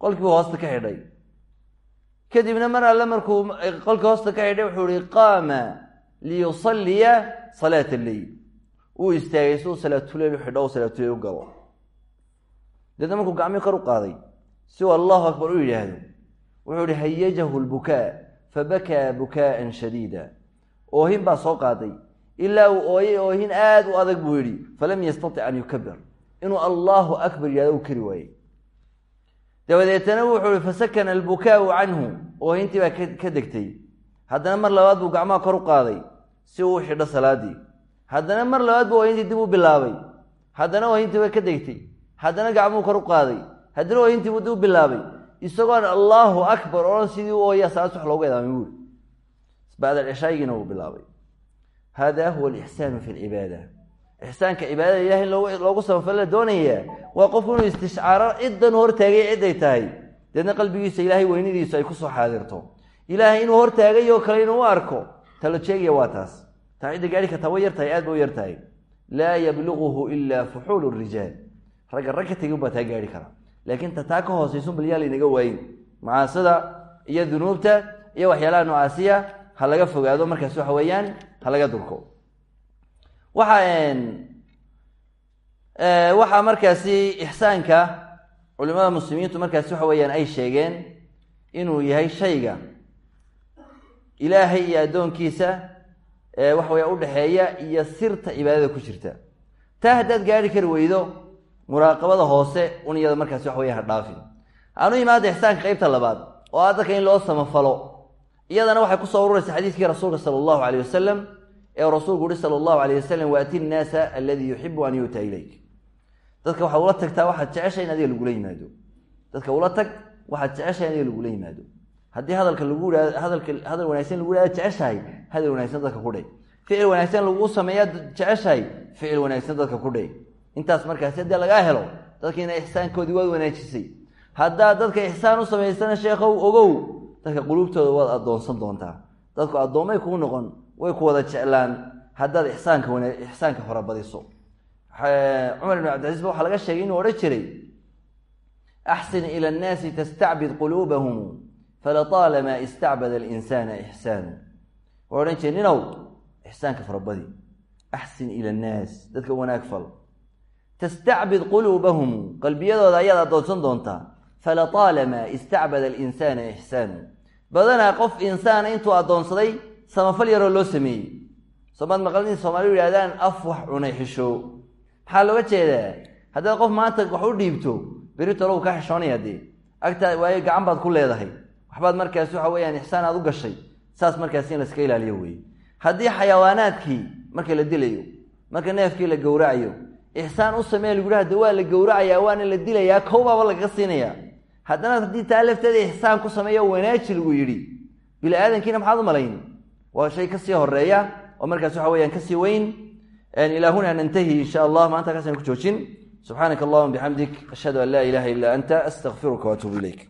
Qolkii buu hoosta ka xidhay kadibna mar alle markuu qolkii hoosta ka xidhay wuxuu ihi qaama liyusalliya salaata alleyl uu istaagay siduu salaatuleyl u xidho o salaatuleyl u galo. Dabeedna markuu gacmii kor u qaaday si uu allahu akbar u yidhaahdo wuxuu ihi hayajahu lbukaa fabakaa bukaa'an shadiida. Oohin baa soo qaaday ilaa uu ooyay oohin aada u adag buu yidhi falam yastatic an yukabir inuu allahu akbar yidhahdo uu kari waayey dabadeetana wuxuu ihi fasakana albukaau canhu. Oohintii baa ka degtay. Haddana mar labaad buu gacmaha kor u qaaday si uu xidho salaadii. Haddana mar labaad buu oohintii dib u bilaabay. Haddana oohintii baa ka degtay. Haddana gacmuhu kor u qaaday. Haddana oohintii buu dib u bilaabay. Isagoon allahu akbar. Odhan sidii u ooya salaad wax loogu edaamay buuri bacda cishaayigiina wuu bilaabay. Hada huwa alixsaanu fi lcibaada ixsaanka cibaadada ilahay loogu samafal la doonayaa waa qofku inuu istishcaaro ciddan hortaagay ciday tahay. Deedna qalbigiisa ilaahay weynadiisu ay ku soo xaadirto. Ilaahay inuu hortaagay oo kale inuu arko tala jeegaya waa taas. Taa cidda gaari kartaa way yartahay aad ba u yartahay. Laa yabluguhu ilaa fuxuulu rijaal. Ragga rag ka tegin baa taa gaari kara. Laakiin ta taa ka hoosaysun bal yaa laynaga waayin. Macaasida iyo dunuubta iyo waxyaalaha noocaasiya ha laga fogaado markaas waxa weeyaan ha laga durko waxa waxaa markaasi ixsaanka culimada muslimiintu markaasi waxa weeyaan ay sheegeen inuu yahay shayga. Ilaahay iyo addoonkiisa waxa weya udhexeeya iyo sirta cibaadada ku jirta. Taa haddaad gaari kari weydo muraaqabada hoose un iyada markaasi wax weya ha dhaafin. Aanu imaada ixsaanka qeybta labaad oo a dadka in loo samafalo iyadana waxay ku soo ururaysa xadiiskii rasuulka sala allahu caleyh wasalam ee rasuulku uhi sala allahu alayh wasalam waati nnaasa aladii yuxibu an yu'ta ilayk. Dadka waxaad ula tagtaa waxaad jeceshay in lagula yimaado. Dadka ula tag waxaad jeceshahay in lagula yimaado. Haddii hadalka lagu ihahdo hadalka hadal wanaagsan lagu ihahdo jeceshahay. Hadal wanaagsan dadka ku dheh ficil wanaagsan laguu sameeyaa jeceshahay. Ficil wanaagsan dadka ku dheh intaas markaasi haddii lagaa helo dadkiina ixsaankoodii waad wanaajisay. Haddaad dadka ixsaan u samaysana sheekhow ogow dadka quluubtooda waad addoonsan doontaa. Dadku addoommay kuu noqon way ku wada jeclaan haddaad ixsaanka wana ixsaanka farabadiso cumar ibn cabdilcaziz ba waxaa laga sheegay inuu odhan jiray axsin ila annaasi tastacbid quluubahum falataalamaa istacbada alinsana ixsaanu waa odhan jiray ninow ixsaanka farabadi axsin ila annaas dadka wanaag fal. Tastacbid quluubahum qalbiyadooda ayaad addoonsan doontaa. Falataalamaa istacbada alinsana ixsaanu badanaa qof insaana intuu addoonsaday samafal yaroo loo sameeyey. Somaad maqalin soomaalidu yihahdaan af wax cunay xishow. Maxaa looga jeedaa? Haddaad qof maanta wax u dhiibto beritolow ka xishoonaya dee. Agtaa gacan baad ku leedahay. Waxbaad markaas waxa weyaan ixsaan aad u gashay. Saas markaas in laska ilaaliyo weye haddii xayawaanaadkii marka la dilayo marka neefkii la gowracayo ixsaan u samee lagu de waa la gowracayaa waana la dilayaa kowbaaba lagaga siinayaa. Haddana haddii taa lafteeda ixsaan ku sameeyo wanaaji lagu yidhi. Bini aadankiina maxaad u malayn waa shay ka sii horreeya oo markaas waxa weyaan ka sii weyn. Ilaahuna nantahi insha allah maanta kaasaan ku joojin. Subxaanaka allahuma bixamdik ashhadu an laa ilaha illa anta astaqfiruka waatuubu ilayk